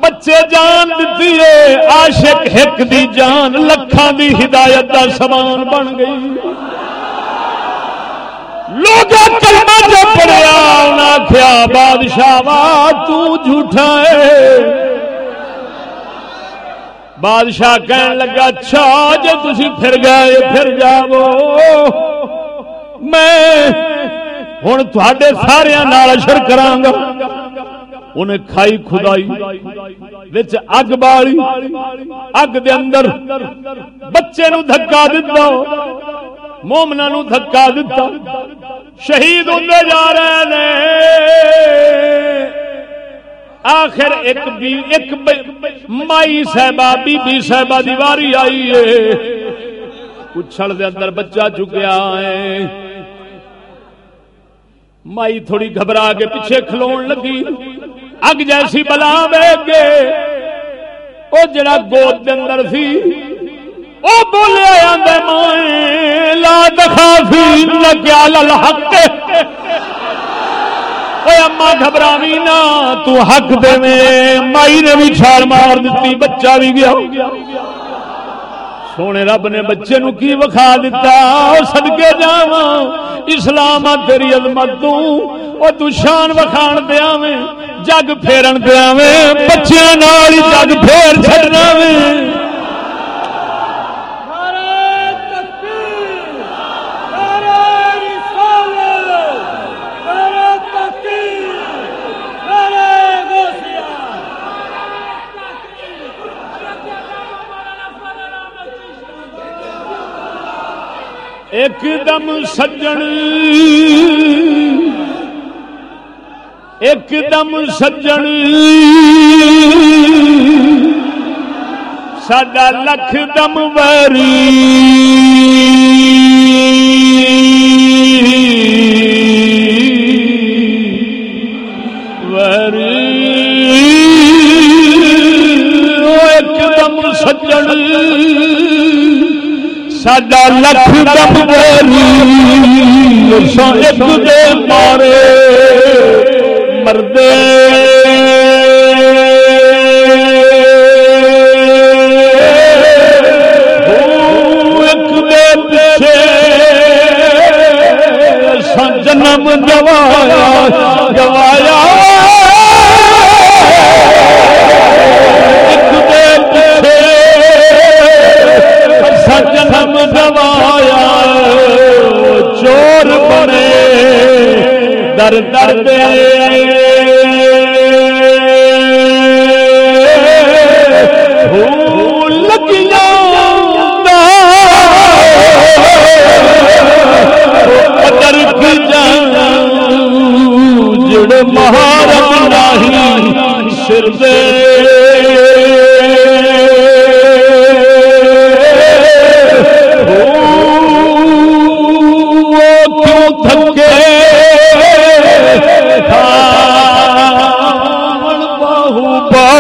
بچے جان دیتی ہے، عاشق ہک دی جان لکھان دی ہدایت دا سامان بن گئی۔ لوگ کلمہ جو پڑیا انہاں کیا بادشاہ وا، تو جھوٹا ہے۔ بادشاہ کہن لگا اچھا جے تسی پھر گئے، پھر جاؤ۔ میں ہوں تھے سارا اشر کرا انہیں کھائی خدائی اگ بالی اگ دے اندر بچے نو دھکا دتا مومنا نو دھکا دتا، شہید ہوں جا رہے ہیں آخر ایک بی، ایک مائی صاحبہ بی بی صاحبہ دیواری آئی ہے۔ اچھل دے اندر بچہ چکیا ہے۔ مائی تھوڑی گھبرا کے پیچھے کھلو لگی۔ اگ جیسی بلا گے وہ جڑا گود کے اندر سی وہ بولیا مائیں لا دخافی لگیا للحق اما گھبراوی نا، تو حق دے مائی نے بھی چھال مار دیتی، بچہ بھی گیا۔ سونے رب نے بچے نو کی وکھا دیتا سدکے جا اسلام تیری عظمت تو۔ شان وکھان دیا جگ پھیرن دیا میں بچیاں جگ پھیر چڑنا میں ایک دم سجن ایک دم سجن سڈا لکھ دم ویری ساڈا لکھ دم ایک دے مارے مردے جنم گوایا در در لگیا در کی جان مہارت نہیں سر دے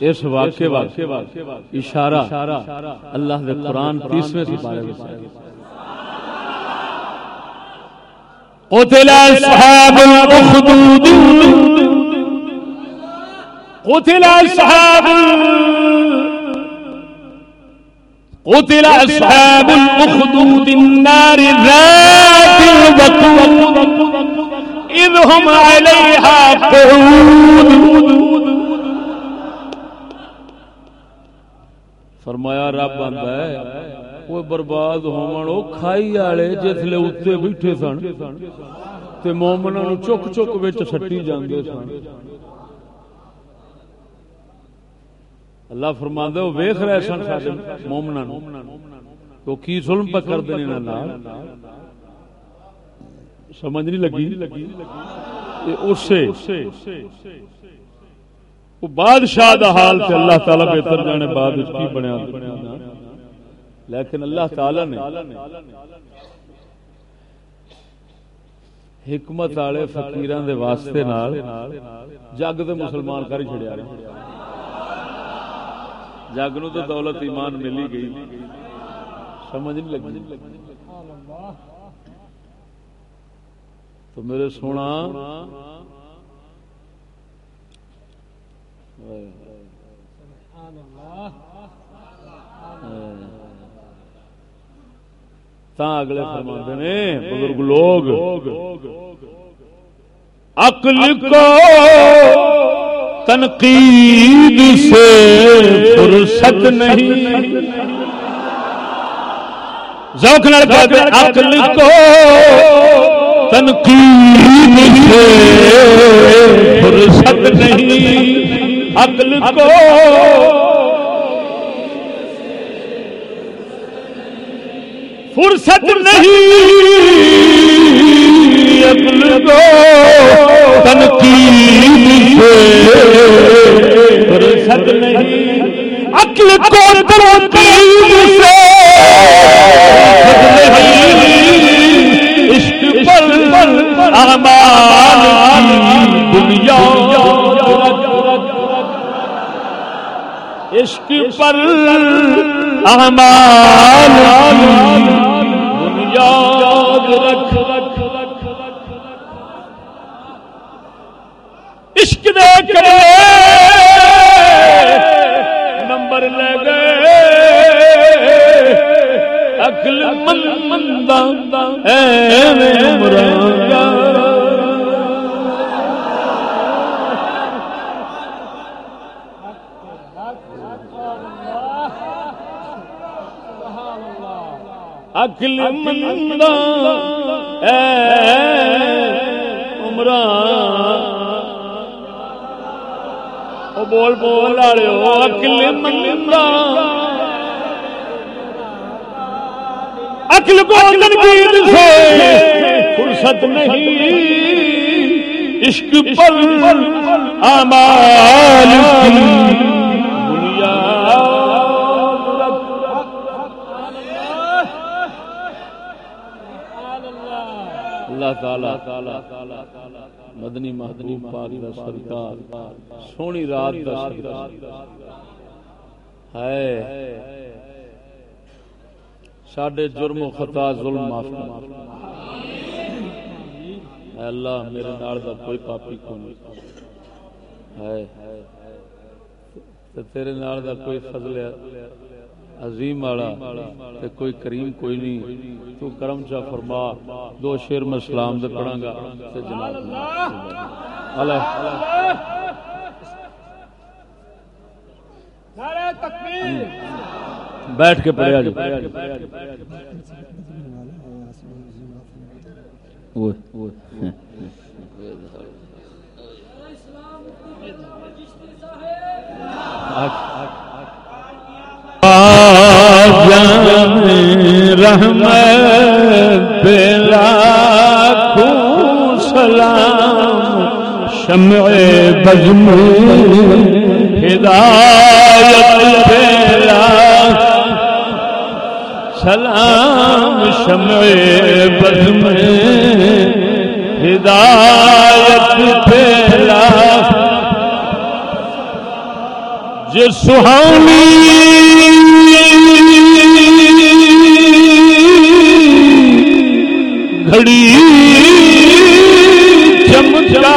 اس واقعے واقعے اشارہ اللہ دے قرآن تیسویں سپارے میں قتل اصحاب الاخدود قتل اصحاب قتل اصحاب الاخدود النار ذات الوقود۔ اذ هم عليها قعود۔ فرمایا، رب آتا ہے وہ برباد ہون وہ کھائی والے جسے اتنے بیٹھے سن تے مومنا نو چک چک بچ سٹی جاندے سن. اللہ فرما وہ ویخ رہے سن سارے مومنا تو کی ظلم پہ کر دیں سمجھ نہیں لگی؟ اسے وہ بادشاہ دا حال تے اللہ تعالی بہتر جانے بعد اس کی بنیا لیکن اللہ تعالی نے حکمت والے فقیران دے واسطے نال جگ تے مسلمان کر چھڑیا رہے۔ جگ نو تو دولت ایمان ملی گئی۔ سمجھ نہیں لگی۔ تو میرے سونا تا اگلے فرما نے، بزرگ لوگ، عقل کو تنقید سے فرصت نہیں۔ ذوق کہتے عقل کو تنقید سے فرصت نہیں۔ عقل کو فرصت نہیں عقل کو تنقید سے فرصت نہیں۔ عقل کو تنقید سے عشق پر احمد یاد رکھ۔ رکھ عشق دے کے نمبر لے گئے۔ اکل من مندہ اے عمران۔ اکل مندا عمران۔ او بول بول والے ہو اکل مندا اکل کو تنقید سے فرصت نہیں، عشق پر اعمال تعالی، مدنی مہدنی پاک دا سرکار سونی رات دا سرکار ہے ساڈے جرم و خطا، ظلم معاف اے اللہ، میرے نال دا کوئی پاپی کو نہیں۔ ہے تیرے نال دا کوئی فضل ہے۔ عظیم والا تے کوئی کریم کوئی نہیں۔ تو کرم چا فرما دو شیر میں سلام دے پڑھاں گا۔ تے جناب اللہ۔ بیٹھ کے پڑھیا جی اوہ اوہ رحم بلا سلام شمع بزم ہدایت بلا سلام شمع بزم ہدایت بلا جو سہانی گھڑی چمچا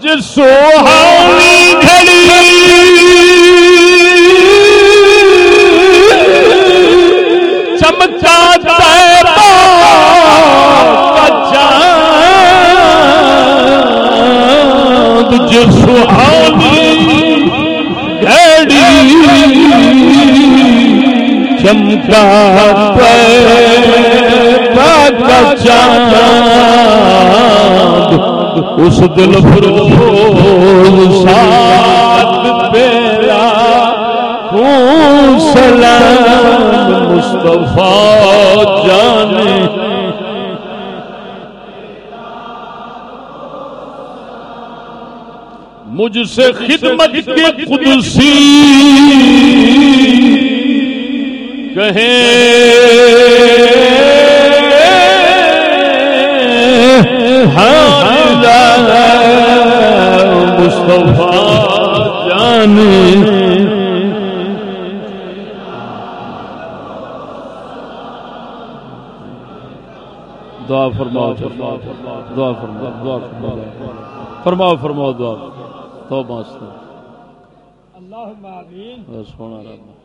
جس سوہانی چمکا چاند اس دل فروز سات پیرا سلام، مصطفیٰ جانے مجھ سے خدمت کے قدسی مصطفیٰ جانے دعا فرماؤ دعا فرماؤ دعا فرماؤ فرماؤ فرماؤ دعا۔ تو اللہ سونا رب۔